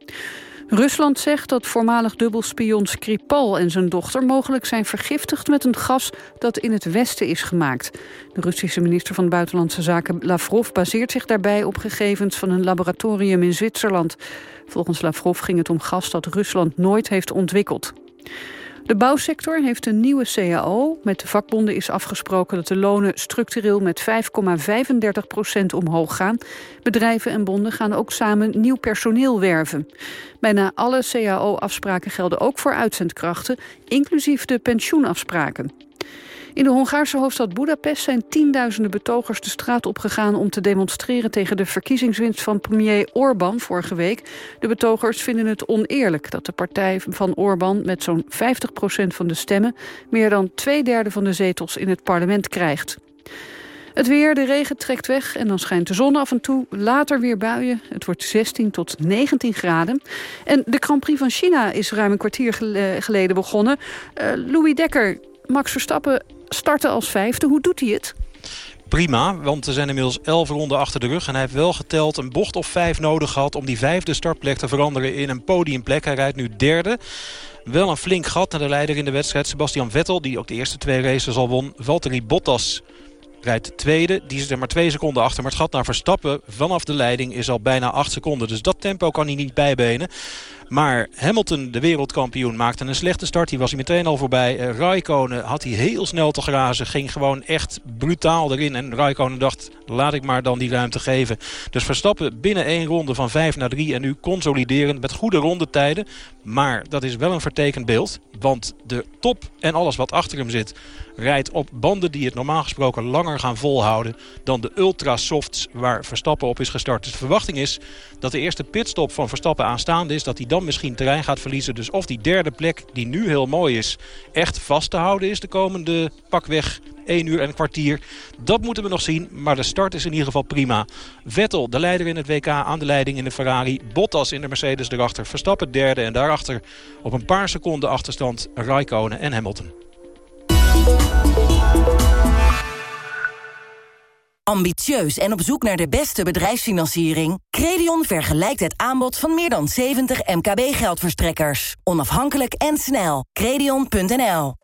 Rusland zegt dat voormalig dubbelspion Skripal en zijn dochter... mogelijk zijn vergiftigd met een gas dat in het Westen is gemaakt. De Russische minister van Buitenlandse Zaken Lavrov... baseert zich daarbij op gegevens van een laboratorium in Zwitserland. Volgens Lavrov ging het om gas dat Rusland nooit heeft ontwikkeld. De bouwsector heeft een nieuwe CAO. Met de vakbonden is afgesproken dat de lonen structureel met 5,35 procent omhoog gaan. Bedrijven en bonden gaan ook samen nieuw personeel werven. Bijna alle CAO-afspraken gelden ook voor uitzendkrachten, inclusief de pensioenafspraken. In de Hongaarse hoofdstad Budapest zijn tienduizenden betogers de straat opgegaan om te demonstreren tegen de verkiezingswinst van premier Orbán vorige week. De betogers vinden het oneerlijk dat de partij van Orbán met zo'n 50% van de stemmen meer dan twee derde van de zetels in het parlement krijgt. Het weer, de regen trekt weg en dan schijnt de zon af en toe. Later weer buien. Het wordt 16 tot 19 graden. En de Grand Prix van China is ruim een kwartier geleden begonnen. Uh, Louis Dekker, Max Verstappen starten als vijfde. Hoe doet hij het? prima, want er zijn inmiddels elf ronden achter de rug. En hij heeft wel geteld een bocht of vijf nodig gehad... om die vijfde startplek te veranderen in een podiumplek. Hij rijdt nu derde. Wel een flink gat naar de leider in de wedstrijd. Sebastian Vettel, die ook de eerste twee races al won. Valtteri Bottas rijdt tweede. Die zit er maar twee seconden achter. Maar het gat naar Verstappen vanaf de leiding is al bijna acht seconden. Dus dat tempo kan hij niet bijbenen. Maar Hamilton, de wereldkampioen, maakte een slechte start. Die was hij meteen al voorbij. Uh, Raikkonen had hij heel snel te grazen. Ging gewoon echt brutaal erin. En Raikkonen dacht, laat ik maar dan die ruimte geven. Dus Verstappen binnen één ronde van 5 naar 3. En nu consoliderend met goede rondetijden. Maar dat is wel een vertekend beeld. Want de top en alles wat achter hem zit rijdt op banden die het normaal gesproken langer gaan volhouden dan de ultrasofts waar Verstappen op is gestart. Dus de verwachting is dat de eerste pitstop van Verstappen aanstaande is. Dat hij misschien terrein gaat verliezen. Dus of die derde plek, die nu heel mooi is, echt vast te houden is de komende pakweg 1 uur en een kwartier. Dat moeten we nog zien, maar de start is in ieder geval prima. Vettel, de leider in het WK, aan de leiding in de Ferrari. Bottas in de Mercedes erachter. Verstappen derde en daarachter op een paar seconden achterstand Raikkonen en Hamilton. Ambitieus en op zoek naar de beste bedrijfsfinanciering? Credion vergelijkt het aanbod van meer dan 70 MKB-geldverstrekkers. Onafhankelijk en snel. Credion.nl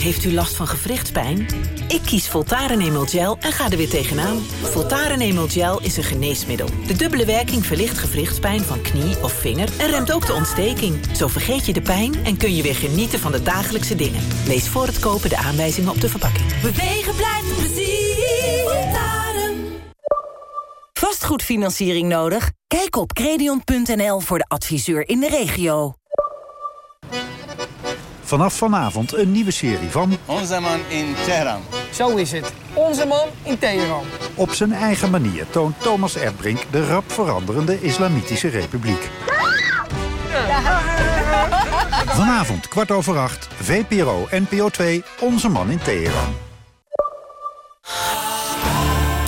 heeft u last van gewrichtspijn? Ik kies Voltaren Emel Gel en ga er weer tegenaan. Voltaren Emel Gel is een geneesmiddel. De dubbele werking verlicht gewrichtspijn van knie of vinger... en remt ook de ontsteking. Zo vergeet je de pijn en kun je weer genieten van de dagelijkse dingen. Lees voor het kopen de aanwijzingen op de verpakking. Bewegen blijft plezier. Vastgoedfinanciering nodig? Kijk op credion.nl voor de adviseur in de regio. Vanaf vanavond een nieuwe serie van... Onze man in Teheran. Zo is het. Onze man in Teheran. Op zijn eigen manier toont Thomas Erdbrink de rap veranderende Islamitische Republiek. Vanavond kwart over acht, VPRO NPO 2, Onze man in Teheran.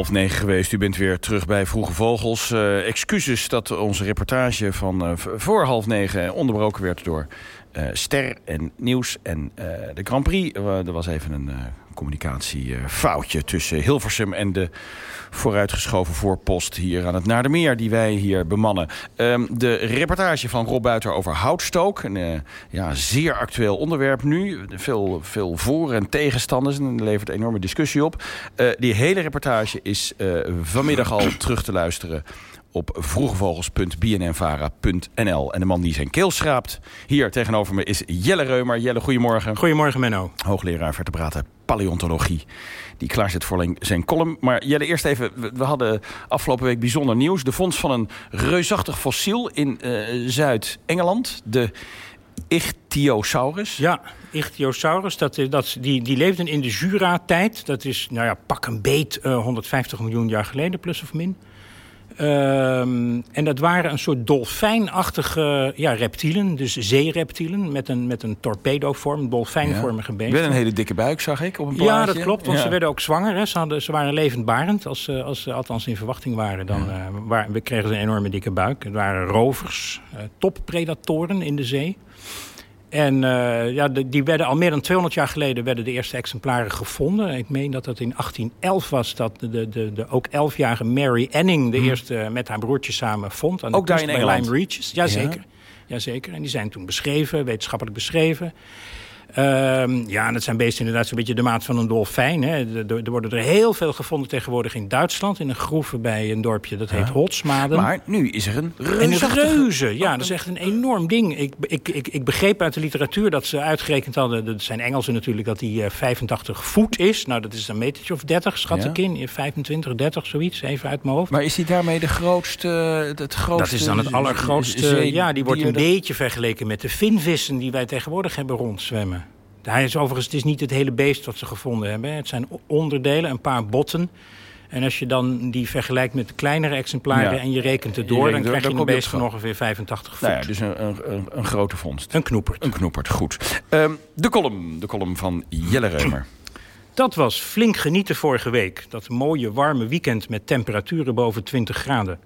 half negen geweest. U bent weer terug bij Vroege Vogels. Uh, excuses dat onze reportage van uh, voor half negen onderbroken werd door uh, Ster en Nieuws en de Grand Prix. er was even een communicatiefoutje tussen Hilversum en de vooruitgeschoven voorpost hier aan het Naardermeer die wij hier bemannen. Um, de reportage van Rob Buiter over houtstook. Een uh, ja, zeer actueel onderwerp nu. Veel, veel voor- en tegenstanders en dat levert enorme discussie op. Uh, die hele reportage is uh, vanmiddag al [CLEARS THROAT] terug te luisteren op vroegevogels.bnnvara.nl. En de man die zijn keel schraapt hier tegenover me is Jelle Reumer. Jelle, goedemorgen. Goedemorgen, Menno. Hoogleraar vertebraten paleontologie. Die klaar zit voor zijn column. Maar Jelle, eerst even. We hadden afgelopen week bijzonder nieuws. De vondst van een reusachtig fossiel in uh, Zuid-Engeland. De Ichthyosaurus. Ja, Ichthyosaurus. Dat, dat, die, die leefden in de Jura-tijd. Dat is, nou ja, pak een beet uh, 150 miljoen jaar geleden, plus of min. Ehm, en dat waren een soort dolfijnachtige ja, reptielen, dus zeereptielen... met een, met een torpedovorm, dolfijnvormige beesten. Wel een hele dikke buik, zag ik, op een Ja, dat klopt, want ze werden ook zwanger. Hè. Ze, hadden, ze waren levendbarend, als ze, als ze althans in verwachting waren. Dan ja. uh, waar, we kregen ze een enorme dikke buik. Het waren rovers, uh, toppredatoren in de zee. En uh, ja, de, die werden al meer dan 200 jaar geleden werden de eerste exemplaren gevonden. Ik meen dat het in 1811 was dat de, de, de, de ook 11-jarige Mary Anning de hmm. eerste met haar broertje samen vond. Aan ook de daar in Engeland? Lime Reaches. Jazeker. Ja. Jazeker. En die zijn toen beschreven, wetenschappelijk beschreven. Um, ja, en dat zijn beesten inderdaad zo'n beetje de maat van een dolfijn. Hè. Er, er, worden er heel veel gevonden tegenwoordig in Duitsland. In een groeve bij een dorpje, dat heet ja. Holsmaden. Maar nu is er een reuze. Een reuze, ja. Dat is echt een enorm ding. Ik, ik, ik, ik begreep uit de literatuur dat ze uitgerekend hadden... dat zijn Engelsen natuurlijk, dat die uh, 85 voet is. Nou, dat is een metertje of 30, schat Ja. ik in. 25, 30, zoiets, even uit mijn hoofd. Maar is hij daarmee de grootste... Het grootste Dat is dan het allergrootste. Ja, die wordt een beetje vergeleken met de vinvissen die wij tegenwoordig hebben rondzwemmen. Hij is overigens, het is niet het hele beest wat ze gevonden hebben. Het zijn onderdelen, een paar botten. En als je dan die vergelijkt met de kleinere exemplaren Ja. en je rekent het door, rekent dan door, krijg je een beest van ongeveer 85 voet. Nou ja, dus een, een, een, grote vondst. Een knoepert. Een knoepert, goed. Ehm, de column, de column van Jelle Reumer. [CLEARS THROAT] Dat was flink genieten vorige week. Dat mooie warme weekend met temperaturen boven 20 graden.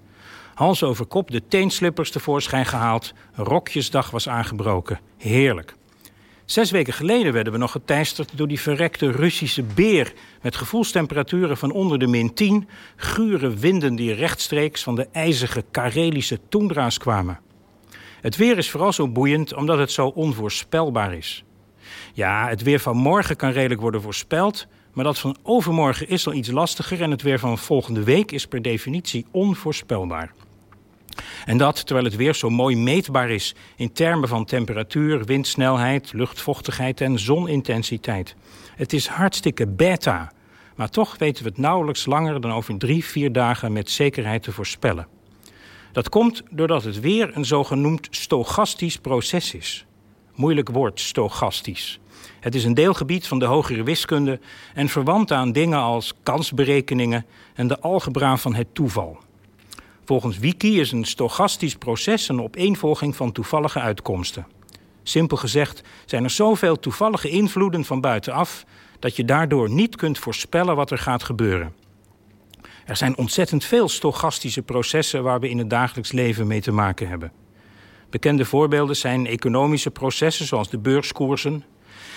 Hals over kop de teenslippers tevoorschijn gehaald. Rokjesdag was aangebroken. Heerlijk. Zes weken geleden werden we nog geteisterd door die verrekte Russische beer... met gevoelstemperaturen van onder de min 10... gure winden die rechtstreeks van de ijzige Karelische toendra's kwamen. Het weer is vooral zo boeiend omdat het zo onvoorspelbaar is. Ja, het weer van morgen kan redelijk worden voorspeld... maar dat van overmorgen is al iets lastiger... en het weer van volgende week is per definitie onvoorspelbaar. En dat terwijl het weer zo mooi meetbaar is in termen van temperatuur, windsnelheid, luchtvochtigheid en zonintensiteit. Het is hartstikke beta, maar toch weten we het nauwelijks langer dan over drie, vier dagen met zekerheid te voorspellen. Dat komt doordat het weer een zogenoemd stochastisch proces is. Moeilijk woord, stochastisch. Het is een deelgebied van de hogere wiskunde en verwant aan dingen als kansberekeningen en de algebra van het toeval. Volgens Wiki is een stochastisch proces een opeenvolging van toevallige uitkomsten. Simpel gezegd zijn er zoveel toevallige invloeden van buitenaf dat je daardoor niet kunt voorspellen wat er gaat gebeuren. Er zijn ontzettend veel stochastische processen waar we in het dagelijks leven mee te maken hebben. Bekende voorbeelden zijn economische processen zoals de beurskoersen,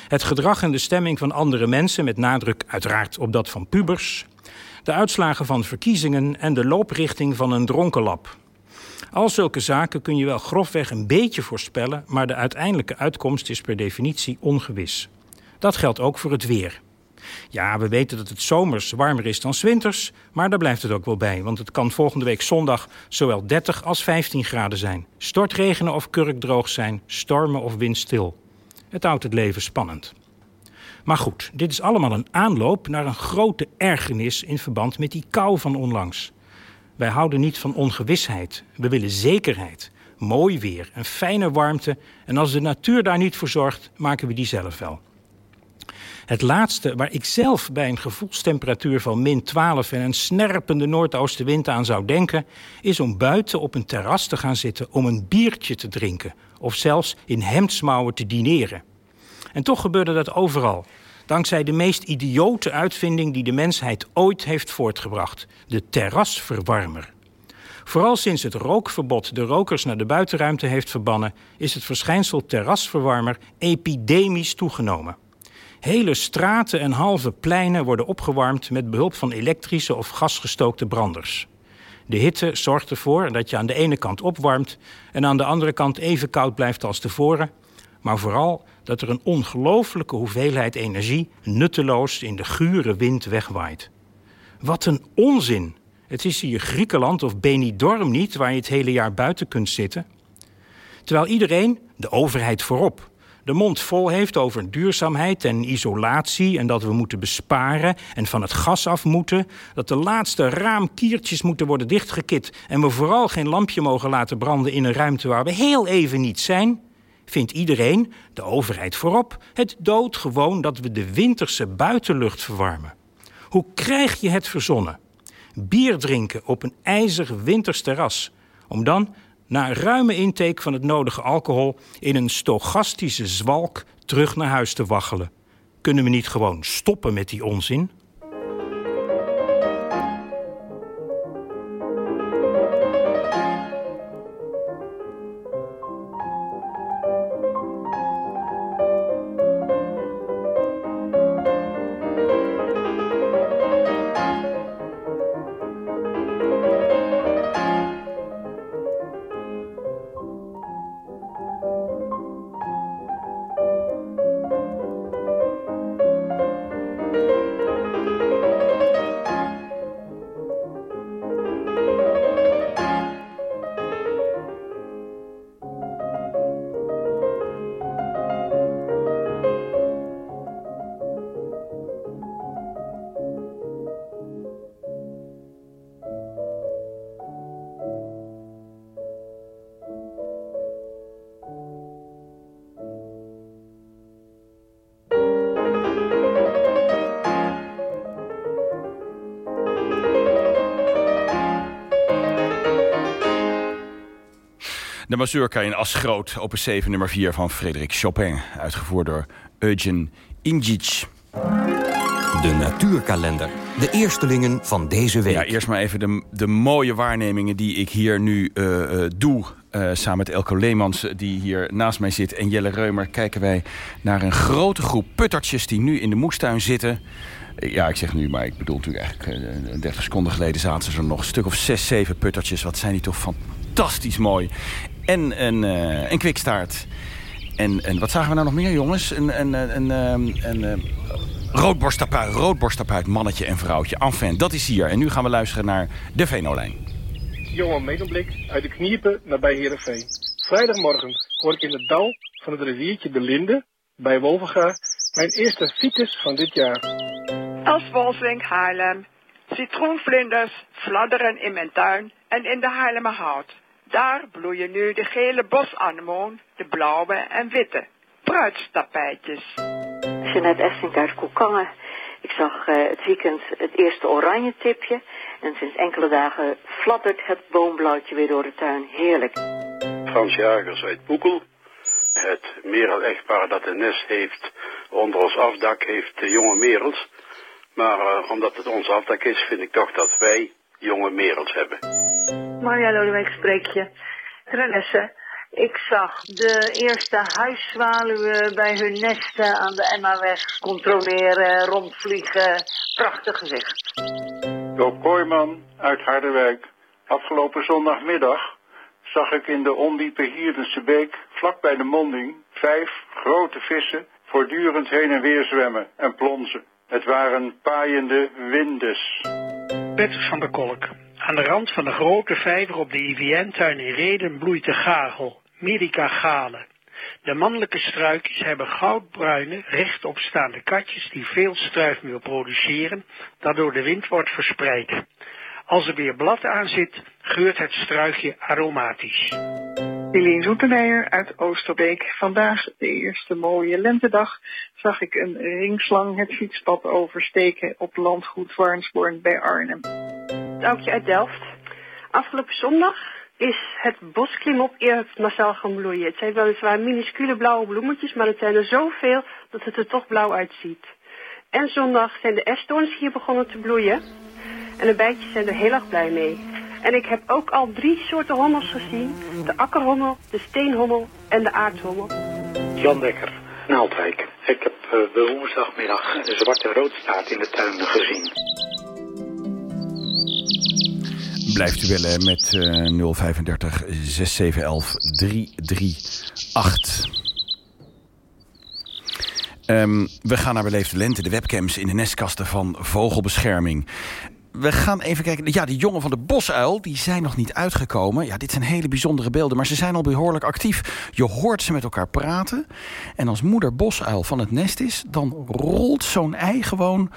het gedrag en de stemming van andere mensen, met nadruk uiteraard op dat van pubers, de uitslagen van verkiezingen en de looprichting van een dronkenlap. Al zulke zaken kun je wel grofweg een beetje voorspellen, maar de uiteindelijke uitkomst is per definitie ongewis. Dat geldt ook voor het weer. Ja, we weten dat het zomers warmer is dan winters, maar daar blijft het ook wel bij, want het kan volgende week zondag zowel 30 als 15 graden zijn. Stortregenen of kurkdroog zijn, stormen of windstil. Het houdt het leven spannend. Maar goed, dit is allemaal een aanloop naar een grote ergernis in verband met die kou van onlangs. Wij houden niet van ongewisheid. We willen zekerheid. Mooi weer, een fijne warmte. En als de natuur daar niet voor zorgt, maken we die zelf wel. Het laatste waar ik zelf bij een gevoelstemperatuur van min 12 en een snerpende noordoostenwind aan zou denken, is om buiten op een terras te gaan zitten om een biertje te drinken. Of zelfs in hemdsmouwen te dineren. En toch gebeurde dat overal. Dankzij de meest idiote uitvinding die de mensheid ooit heeft voortgebracht: de terrasverwarmer. Vooral sinds het rookverbod de rokers naar de buitenruimte heeft verbannen, is het verschijnsel terrasverwarmer epidemisch toegenomen. Hele straten en halve pleinen worden opgewarmd met behulp van elektrische of gasgestookte branders. De hitte zorgt ervoor dat je aan de ene kant opwarmt en aan de andere kant even koud blijft als tevoren, maar vooral dat er een ongelooflijke hoeveelheid energie nutteloos in de gure wind wegwaait. Wat een onzin! Het is hier Griekenland of Benidorm niet waar je het hele jaar buiten kunt zitten. Terwijl iedereen, de overheid voorop, de mond vol heeft over duurzaamheid en isolatie en dat we moeten besparen en van het gas af moeten, dat de laatste raamkiertjes moeten worden dichtgekit en we vooral geen lampje mogen laten branden in een ruimte waar we heel even niet zijn, vindt iedereen, de overheid voorop, het doodgewoon dat we de winterse buitenlucht verwarmen. Hoe krijg je het verzonnen? bier drinken op een ijzig winters terras. Om dan, na ruime intake van het nodige alcohol... in een stogastische zwalk terug naar huis te waggelen. Kunnen we niet gewoon stoppen met die onzin? Mazurka in Asgroot, opus 7 nummer 4 van Frederik Chopin. Uitgevoerd door Eugen Ingic. De natuurkalender. De eerstelingen van deze week. Ja, eerst maar even de, de mooie waarnemingen die ik hier nu uh, uh, doe. Uh, samen met Elko Leemans, die hier naast mij zit, en Jelle Reumer... kijken wij naar een grote groep puttertjes die nu in de moestuin zitten. Ja, ik zeg nu, maar ik bedoel natuurlijk eigenlijk... 30 seconden geleden zaten ze er nog een stuk of 6, 7 puttertjes. Wat zijn die toch fantastisch mooi. En een, uh, een kwikstaart. En, en wat zagen we nou nog meer, jongens? Een, een, een, een, een, een roodborsttapuit, roodborsttapuit, mannetje en vrouwtje. Enfin, dat is hier. En nu gaan we luisteren naar de Venolijn. Johan Medemblik uit de Kniepen nabij Heerenveen. Vrijdagmorgen hoor ik in de dal van het riviertje de Linde bij Wolvenga mijn eerste fiets van dit jaar. Els Wolfing, Haarlem. Citroenvlinders fladderen in mijn tuin en in de Haarlemmerhout. Daar bloeien nu de gele bosanemoon, de blauwe en witte. Pruitstapijtjes. Jeanette Essink uit Koekangen. Ik zag uh, het weekend het eerste oranje tipje. En sinds enkele dagen fladdert het boomblauwtje weer door de tuin. Heerlijk. Frans Jagers uit Boekel. Het merel echtpaar dat een nest heeft onder ons afdak heeft uh, jonge merels. Maar uh, omdat het ons afdak is, vind ik toch dat wij jonge merels hebben. Marja Lodewijk spreekje. Renesse. Ik zag de eerste huiszwaluwen bij hun nesten aan de Emmaweg controleren, rondvliegen. Prachtig gezicht. Joop Kooijman uit Harderwijk. Afgelopen zondagmiddag zag ik in de ondiepe Hierdense beek, vlak bij de monding, vijf grote vissen voortdurend heen en weer zwemmen en plonzen. Het waren paaiende windes. Petter van der Kolk. Aan de rand van de grote vijver op de IVN-tuin in Reden bloeit de gagel, Mirica gale. De mannelijke struikjes hebben goudbruine, rechtopstaande katjes die veel struifmeel produceren, dat door de wind wordt verspreid. Als er weer blad aan zit, geurt het struikje aromatisch. Helene Zoetemeijer uit Oosterbeek. Vandaag, de eerste mooie lentedag, zag ik een ringslang het fietspad oversteken op landgoed Warnsborn bij Arnhem. Aukje uit Delft. Afgelopen zondag is het bosklimop eerst massaal gaan bloeien. Het zijn weliswaar minuscule blauwe bloemetjes, maar het zijn er zoveel dat het er toch blauw uitziet. En zondag zijn de esdoorns hier begonnen te bloeien. En de bijtjes zijn er heel erg blij mee. En ik heb ook al drie soorten hommels gezien. De akkerhommel, de steenhommel en de aardhommel. Jan Dekker, Naaldwijk. Ik heb uh, woensdagmiddag een zwarte roodstaart in de tuin gezien. Blijft u willen met uh, 035 6711 338. Um, we gaan naar Beleefde Lente, de webcams in de nestkasten van Vogelbescherming we gaan even kijken. Ja, die jongen van de bosuil, die zijn nog niet uitgekomen. Ja, dit zijn hele bijzondere beelden, maar ze zijn al behoorlijk actief. Je hoort ze met elkaar praten. En als moeder bosuil van het nest is... dan rolt zo'n ei gewoon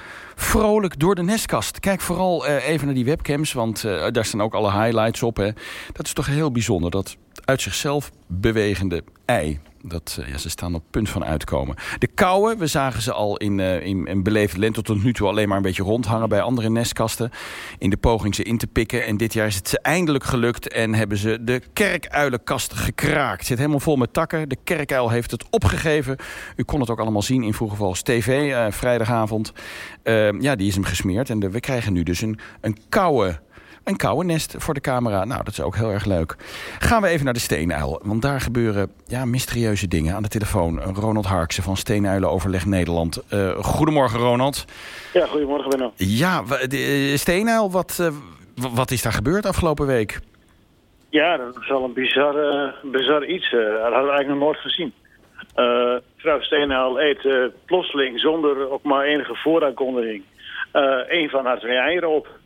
vrolijk door de nestkast. Kijk vooral uh, even naar die webcams, want uh, daar staan ook alle highlights op. Hè. Dat is toch heel bijzonder dat uit zichzelf bewegende ei. Dat, eh, ja, ze staan op punt van uitkomen. De kauwen, we zagen ze al in, uh, in, in beleefde lente tot nu toe alleen maar een beetje rondhangen bij andere nestkasten. In de poging ze in te pikken. En dit jaar is het ze eindelijk gelukt en hebben ze de kerkuilenkast gekraakt. Zit helemaal vol met takken. De kerkuil heeft het opgegeven. U kon het ook allemaal zien in Vroege TV uh, vrijdagavond. ja, die is hem gesmeerd. En we krijgen nu dus een, een een koude nest voor de camera. Nou, dat is ook heel erg leuk. Gaan we even naar de Steenuil. Want daar gebeuren ja, mysterieuze dingen. Aan de telefoon Ronald Harksen van Steenuilen Overleg Nederland. Uh, goedemorgen Ronald. Ja, goedemorgen Benno. Ja, de, Steenuil, wat, uh, wat is daar gebeurd afgelopen week? Ja, dat is wel een bizar, uh, bizar iets. dat hadden we eigenlijk nog nooit gezien. vrouw Steenuil eet plotseling zonder ook maar enige vooraankondiging... een van haar twee eieren op.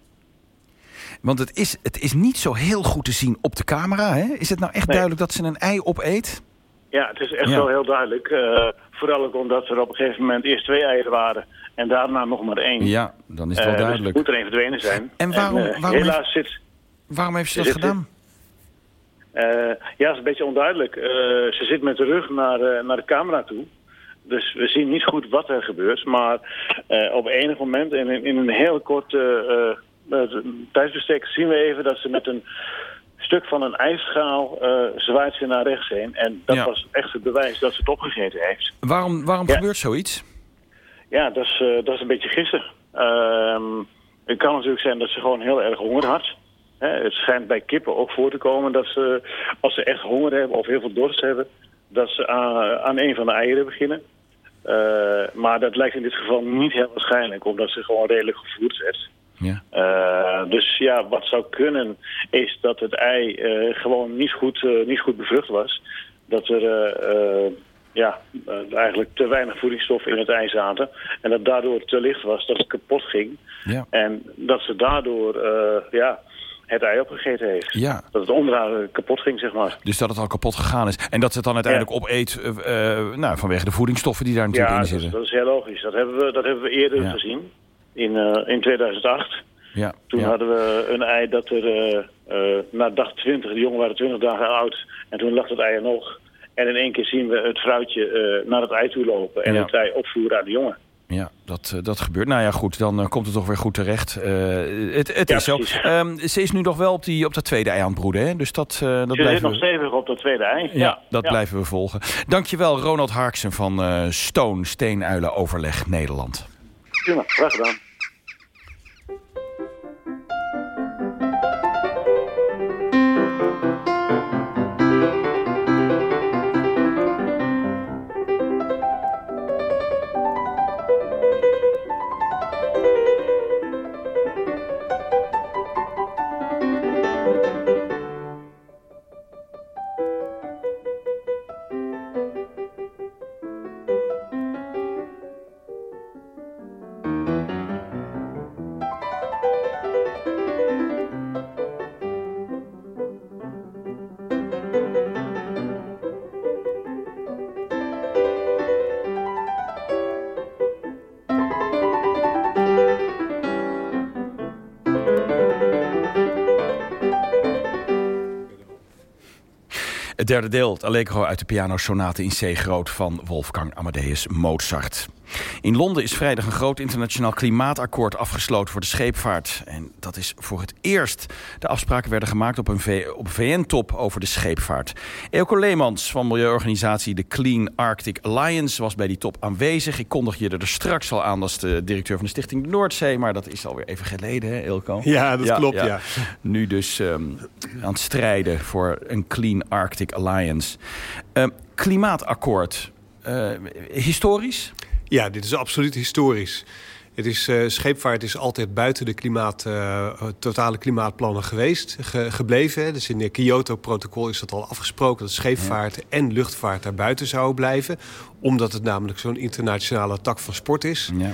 Want het is, het is niet zo heel goed te zien op de camera. Hè? Is het nou echt duidelijk dat ze een ei opeet? Ja, het is echt wel heel duidelijk. Uh, vooral ook omdat er op een gegeven moment eerst twee eieren waren... en daarna nog maar één. Ja, dan is het wel uh, duidelijk. Dus moet er één verdwenen zijn. En waarom, en, uh, waarom helaas heeft, zit... Waarom heeft ze dat gedaan? ja, dat is een beetje onduidelijk. ze zit met de rug naar, naar de camera toe. Dus we zien niet goed wat er gebeurt. Maar op enig moment, in, in een heel korte tijdsbestek zien we even dat ze met een stuk van een ijsschaal uh, zwaait ze naar rechts heen. En dat Ja. was echt het bewijs dat ze het opgegeten heeft. Waarom, waarom Ja. gebeurt zoiets? Ja, dat is, eh, dat is een beetje gissen. Ehm, het kan natuurlijk zijn dat ze gewoon heel erg honger had. Hè, het schijnt bij kippen ook voor te komen dat ze, als ze echt honger hebben of heel veel dorst hebben, dat ze aan, aan een van de eieren beginnen. Eh, maar dat lijkt in dit geval niet heel waarschijnlijk, omdat ze gewoon redelijk gevoerd werd. Ja. Eh, dus ja, wat zou kunnen is dat het ei eh, gewoon niet goed, eh, niet goed bevrucht was. Dat er ja, eigenlijk te weinig voedingsstoffen in het ei zaten. En dat daardoor te licht was, dat het kapot ging. Ja. En dat ze daardoor ja, het ei opgegeten heeft. Ja. Dat het onderaan kapot ging, zeg maar. Dus dat het al kapot gegaan is. En dat ze het dan uiteindelijk opeet eh, eh, nou, vanwege de voedingsstoffen die daar natuurlijk ja, in dat, is- zitten. dat is heel logisch. Dat hebben we, dat hebben we eerder Ja. gezien. In, eh, in 2008. Ja. Toen ja. hadden we een ei dat er eh, na dag 20, de jongen waren 20 dagen oud. En toen lag het ei er nog. En in één keer zien we het vrouwtje naar het ei toe lopen. En Ja. het ei opvoeren aan de jongen. Ja, dat, dat gebeurt. Nou ja, goed, dan komt het toch weer goed terecht. Het het Ja, is zo. Ehm, ze is nu nog wel op, die, op dat tweede ei aan het broeden, hè? Dus dat, eh, dat Ze zit blijven nog stevig op dat tweede ei. Ja, dat blijven we volgen. Dankjewel, Ronald Harksen van eh Stoon, Steenuilen Overleg Nederland. Prima, graag gedaan. Derde deel, het Allegro uit de pianosonate in C groot van Wolfgang Amadeus Mozart. In Londen is vrijdag een groot internationaal klimaatakkoord afgesloten voor de scheepvaart. En dat is voor het eerst. De afspraken werden gemaakt op een VN-top over de scheepvaart. Eelco Leemans van milieuorganisatie de Clean Arctic Alliance was bij die top aanwezig. Ik kondig je er straks al aan als de directeur van de Stichting de Noordzee. Maar dat is alweer even geleden, hè, Eelco? Ja, dat klopt, ja. Nu dus ehm, aan het strijden voor een Clean Arctic Alliance. Ehm, klimaatakkoord, eh, historisch? Ja, dit is absoluut historisch. Het is, eh, scheepvaart is altijd buiten de klimaat, eh, totale klimaatplannen geweest, ge- gebleven. hè. Dus in het Kyoto-protocol is dat al afgesproken... dat scheepvaart en luchtvaart daar buiten zouden blijven. Omdat het namelijk zo'n internationale tak van sport is. Ja.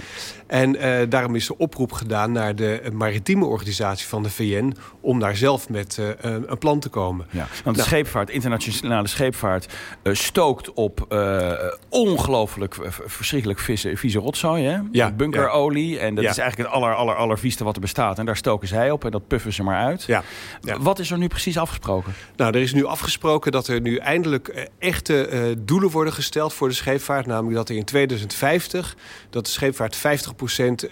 En eh, daarom is de oproep gedaan naar de maritieme organisatie van de VN... om daar zelf met eh, een, plan te komen. Ja, want de Nou, scheepvaart, internationale scheepvaart, eh, stookt op ongelooflijk verschrikkelijk vieze, vieze rotzooi. Hè? Ja, Bunkerolie. En dat Ja. is eigenlijk het aller, aller, allervieste wat er bestaat. En daar stoken zij op en dat puffen ze maar uit. Ja. Wat is er nu precies afgesproken? Nou, er is nu afgesproken dat er nu eindelijk echte doelen worden gesteld voor de scheepvaart. Namelijk dat er in 2050 dat de scheepvaart 50%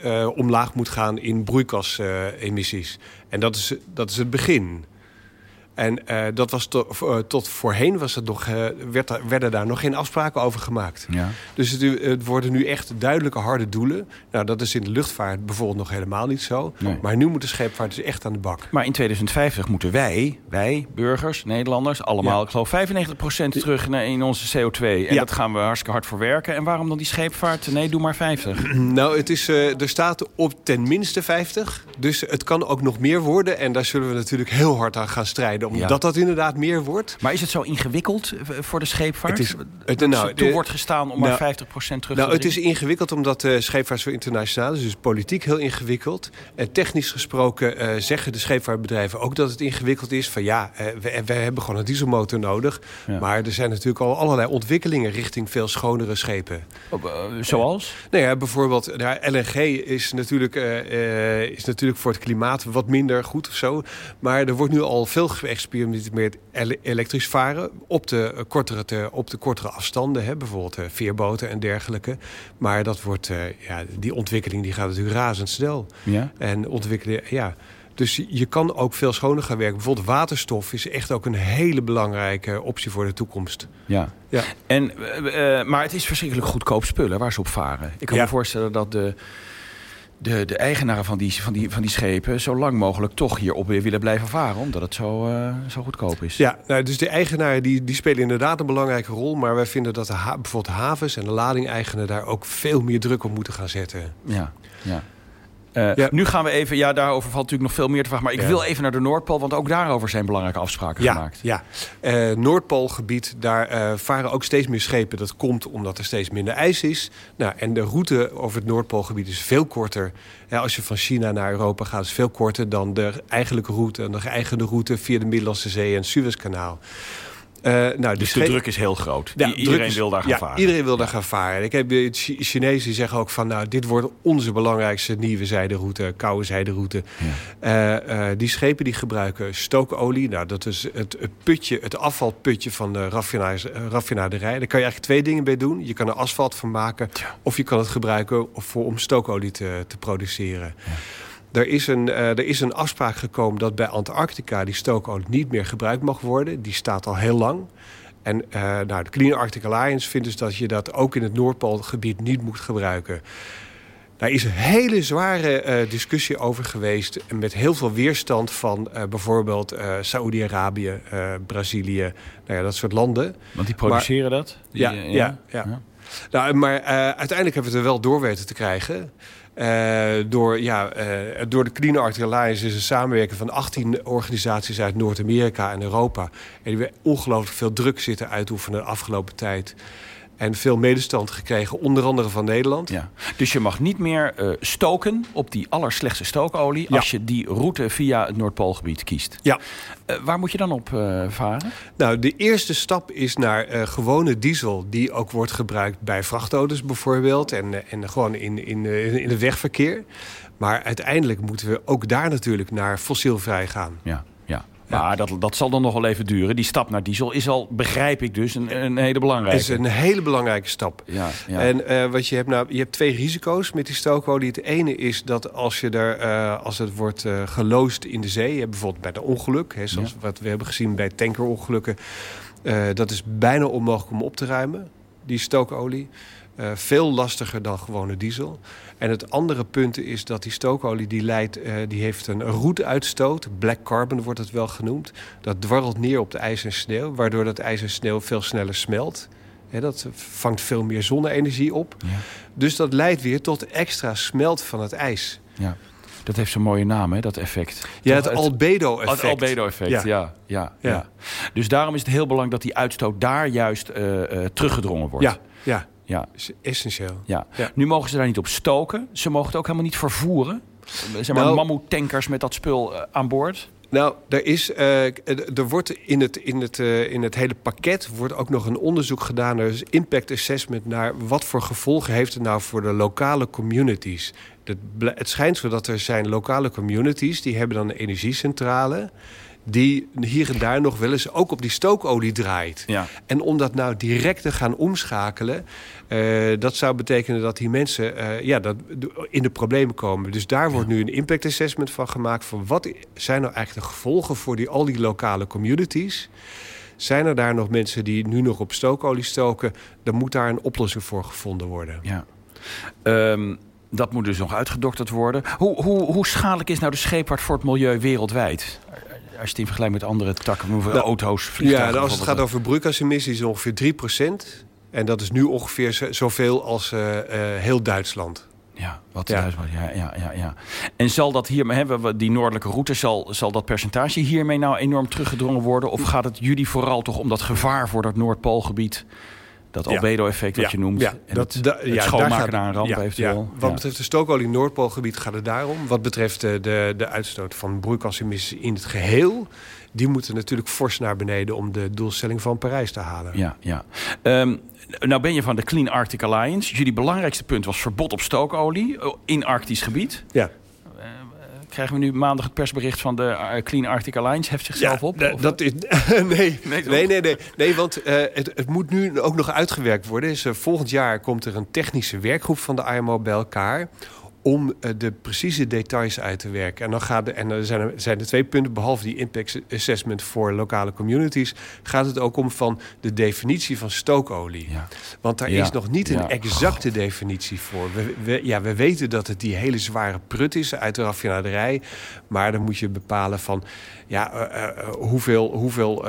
eh, omlaag moet gaan in broeikasemissies. en dat is, dat is het begin. En eh, dat was to- eh, tot voorheen was het nog, eh, werd werden daar nog geen afspraken over gemaakt. Ja. Dus het, het worden nu echt duidelijke harde doelen. Nou, dat is in de luchtvaart bijvoorbeeld nog helemaal niet zo. Nee. Maar nu moet de scheepvaart dus echt aan de bak. Maar in 2050 moeten wij, wij, burgers, Nederlanders, allemaal, Ja. ik geloof 95% terug naar- in onze CO2. En Ja. dat gaan we hartstikke hard voor werken. En waarom dan die scheepvaart? Nee, doe maar 50. [CLEARS THROAT] Nou, het is, er staat op ten minste 50. Dus het kan ook nog meer worden. En daar zullen we natuurlijk heel hard aan gaan strijden. Omdat Ja. dat inderdaad meer wordt. Maar is het zo ingewikkeld eh, voor de scheepvaart? Het is- het- nou, toe de- wordt gestaan om nou, maar 50% terug Nou, te het is ingewikkeld omdat de scheepvaart zo internationaal is. Dus politiek heel ingewikkeld. En technisch gesproken eh, zeggen de scheepvaartbedrijven ook dat het ingewikkeld is. Van ja, eh, we, we hebben gewoon een dieselmotor nodig. Ja. Maar er zijn natuurlijk al allerlei ontwikkelingen richting veel schonere schepen. Op, eh, zoals? Nou ja, bijvoorbeeld, ja, LNG is natuurlijk, eh, eh, is natuurlijk voor het klimaat wat minder goed of zo. Maar er wordt nu al veel geëxperimenteerd met ele- elektrisch varen op de, eh, kortere, te- op de kortere afstanden. Hè, bijvoorbeeld eh, veerboten en dergelijke. Maar dat wordt, eh, ja, die ontwikkeling die gaat natuurlijk razendsnel. Ja? En ontwikkelen, ja. Dus je- kan ook veel schoner gaan werken. Bijvoorbeeld waterstof is echt ook een hele belangrijke optie voor de toekomst. Ja. Ja. En, maar het is verschrikkelijk goedkoop spullen waar ze op varen. Ik kan Ja. me voorstellen dat de, de, de eigenaren van die, van, die, van die schepen... zo lang mogelijk toch hierop weer willen blijven varen... omdat het zo, eh, zo goedkoop is. Ja, nou, dus de eigenaren die, die spelen inderdaad een belangrijke rol. Maar wij vinden dat de ha- bijvoorbeeld havens en de ladingeigenaren daar ook veel meer druk op moeten gaan zetten. Ja, ja. Eh, Nu gaan we even, ja, daarover valt natuurlijk nog veel meer te vragen. Maar ik Ja. wil even naar de Noordpool, want ook daarover zijn belangrijke afspraken Ja, gemaakt. ja. Eh, Noordpoolgebied, daar eh, varen ook steeds meer schepen. Dat komt omdat er steeds minder ijs is. Nou, en de route over het Noordpoolgebied is veel korter. Ja, als je van China naar Europa gaat, is veel korter dan de eigenlijke route... en de geëigende route via de Middellandse Zee en het Suezkanaal. Eh, nou, Dus de druk is heel groot. Ja, iedereen is- wil daar gaan ja, varen. Iedereen wil daar gaan varen. Ik heb de Chi- Chinezen die zeggen ook van... nou, dit wordt onze belangrijkste nieuwe zijderoute, koude zijderoute. Eh, eh, die schepen die gebruiken stookolie. Nou, dat is het, het putje, het afvalputje van de eh, raffinaderij. Daar kan je eigenlijk twee dingen mee doen. Je kan er asfalt van maken... of je kan het gebruiken voor, om stookolie te, te produceren. Er is, een, eh, er is een afspraak gekomen dat bij Antarctica die stookolie niet meer gebruikt mag worden. Die staat al heel lang. En eh, nou, de Clean Arctic Alliance vindt dus dat je dat ook in het Noordpoolgebied niet moet gebruiken. Daar is een hele zware eh, discussie over geweest. Met heel veel weerstand van bijvoorbeeld eh Saoedi-Arabië, Brazilië, nou ja, dat soort landen. Want die produceren dat? Die, ja, ja, ja. Nou, maar uiteindelijk hebben we het er wel door weten te krijgen. Eh, door, ja, eh, door de Clean Arctic Alliance is een samenwerking van 18 organisaties uit Noord-Amerika en Europa. En die hebben ongelooflijk veel druk zitten uitoefenen de afgelopen tijd. En veel medestand gekregen, onder andere van Nederland. Ja. Dus je mag niet meer eh, stoken op die allerslechtste stookolie... Ja. als je die route via het Noordpoolgebied kiest. Ja. Eh, waar moet je dan op eh, varen? Nou, de eerste stap is naar gewone diesel... die ook wordt gebruikt bij vrachtauto's bijvoorbeeld... en, en gewoon in, in, in het wegverkeer. Maar uiteindelijk moeten we ook daar natuurlijk naar fossielvrij gaan. Ja. Maar dat, dat zal dan nog wel even duren. Die stap naar diesel is al, begrijp ik dus, een, een hele belangrijke. Het is een hele belangrijke stap. Ja, ja. En eh, wat je hebt, nou, je hebt twee risico's met die stookolie. Het ene is dat als, je er, eh, als het wordt eh geloosd in de zee, bijvoorbeeld bij een ongeluk, hè, zoals wat we hebben gezien bij tankerongelukken, dat is bijna onmogelijk om op te ruimen, die stookolie. Veel lastiger dan gewone diesel. En het andere punt is dat die stookolie die leidt, eh, die heeft een roeteuitstoot. Black carbon wordt het wel genoemd. Dat dwarrelt neer op de ijs en sneeuw, waardoor dat ijs en sneeuw veel sneller smelt. Hè, dat vangt veel meer zonne-energie op. Dus dat leidt weer tot extra smelt van het ijs. Ja. Dat heeft zo'n mooie naam, hè, dat effect. Ja, het albedo-effect. Het albedo-effect, ja. Ja. Ja, ja, Ja. Dus daarom is het heel belangrijk dat die uitstoot daar juist eh, eh, teruggedrongen wordt. Ja, ja. Ja. is essentieel. Ja. Ja. Nu mogen ze daar niet op stoken. Ze mogen het ook helemaal niet vervoeren. Zeg maar Nou- mammoetankers met dat spul eh, aan boord. Nou, er, is, eh, er wordt in het, in, het, eh, in het hele pakket wordt ook nog een onderzoek gedaan. Er is impact assessment naar wat voor gevolgen heeft het nou voor de lokale communities. het, het schijnt zo dat er zijn lokale communities... die hebben dan een energiecentrale die hier en daar nog wel eens ook op die stookolie draait. Ja. En om dat nou direct te gaan omschakelen... Uh, dat zou betekenen dat die mensen uh, ja, dat in de problemen komen. Dus daar wordt nu een impact assessment van gemaakt... van wat zijn nou eigenlijk de gevolgen voor die, al die lokale communities... Zijn er daar nog mensen die nu nog op stookolie stoken... dan moet daar een oplossing voor gevonden worden. Ja. Um, dat moet dus nog uitgedokterd worden. Hoe, hoe, hoe schadelijk is nou de scheepvaart voor het milieu wereldwijd? Als je het in vergelijkt met andere takken, nou, auto's, vliegtuigen... Ja, als het gaat over broeikasemissies, ongeveer 3% En dat is nu ongeveer zoveel als uh, uh, heel Duitsland. Ja, wat ja. Duitsland, ja, ja, ja, ja. En zal dat hier, hebben we die noordelijke route, zal, zal dat percentage hiermee nou enorm teruggedrongen worden? Of gaat het jullie vooral toch om dat gevaar voor dat Noordpoolgebied? Dat albedo-effect wat je noemt. Ja, en dat, het, het schoonmaken naar een ramp eventueel. Wat betreft de stookolie Noordpoolgebied gaat het daarom. Wat betreft de, de, de uitstoot van broeikasemissies in het geheel... die moeten natuurlijk fors naar beneden om de doelstelling van Parijs te halen. Ja, ja. Um, nou ben je van de Clean Arctic Alliance. Jullie belangrijkste punt was verbod op stookolie in Arctisch gebied. Ja krijgen we nu maandag het persbericht van de eh, Clean Arctic Alliance. Heft zichzelf op? Dat is, [LAUGHS] nee. Nee, nee, nee, nee. want uh, het, het, moet nu ook nog uitgewerkt worden. Dus, uh, volgend jaar komt er een technische werkgroep van de IMO bij elkaar om uh, de precieze details uit te werken. En dan gaat de, en er zijn er, zijn er twee punten, behalve die impact assessment voor lokale communities, gaat het ook om van de definitie van stookolie. Ja. Want daar ja. is nog niet een exacte definitie voor. We, we, ja, we weten dat het die hele zware prut is uit de raffinaderij, maar dan moet je bepalen van ja, uh, uh, hoeveel, hoeveel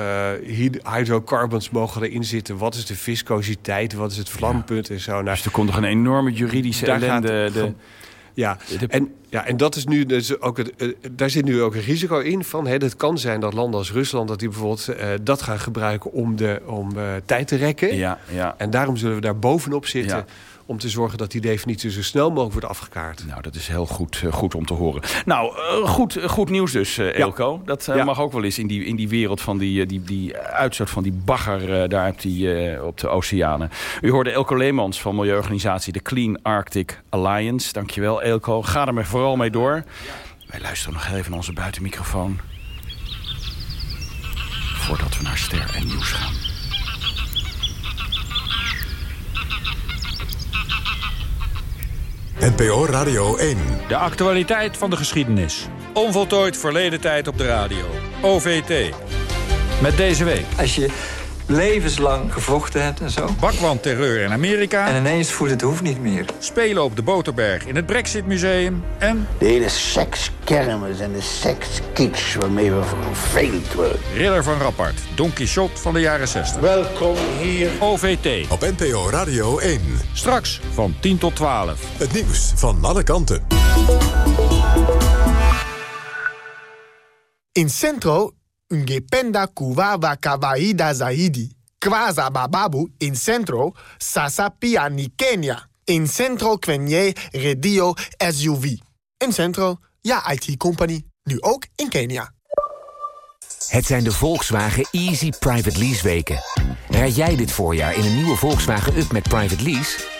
hydrocarbons mogen erin zitten, wat is de viscositeit, wat is het vlampunt en zo. Nou, dus er komt nog een enorme juridische ellende. De... Ja, en, ja, en dat is nu dus ook het, uh, daar zit nu ook een risico in van. Hè, het kan zijn dat landen als Rusland dat die bijvoorbeeld uh, dat gaan gebruiken om, de, om uh, tijd te rekken. Ja, ja. En daarom zullen we daar bovenop zitten. Ja om te zorgen dat die definitie zo snel mogelijk wordt afgekaart. Nou, dat is heel goed, uh, goed om te horen. Nou, uh, goed, goed nieuws dus, Elko. Ja. Dat ja. mag ook wel eens in die, in die wereld van die, die, die uitstoot van die bagger daar op, die, op de oceanen. U hoorde Elko Leemans van milieuorganisatie de Clean Arctic Alliance. Dankjewel, Elko. Ga er maar vooral mee door. Wij luisteren nog even naar onze buitenmicrofoon. Voordat we naar Ster en Nieuws gaan. NPO Radio 1. De actualiteit van de geschiedenis. Onvoltooid verleden tijd op de radio. OVT. Met deze week. Als je levenslang gevochten hebt en zo. Bakwandterreur in Amerika. En ineens voelt het hoeft niet meer. Spelen op de Boterberg in het Brexit Museum. En... De hele sekskermis en de sekskitsch waarmee we verveeld worden. Ridder van Rappard, Don Quixote van de jaren 60. Welkom hier. OVT. Op NPO Radio 1. Straks van 10 tot 12. Het nieuws van alle kanten. In Centro ungependa kuwawa kawaida zaidi. Kwaza bababu in centro sasa pia ni Kenya. In centro kwenye redio SUV. In centro, ja IT company, nu ook in Kenia. Het zijn de Volkswagen Easy Private Lease weken. Rijd jij dit voorjaar in een nieuwe Volkswagen Up met Private Lease?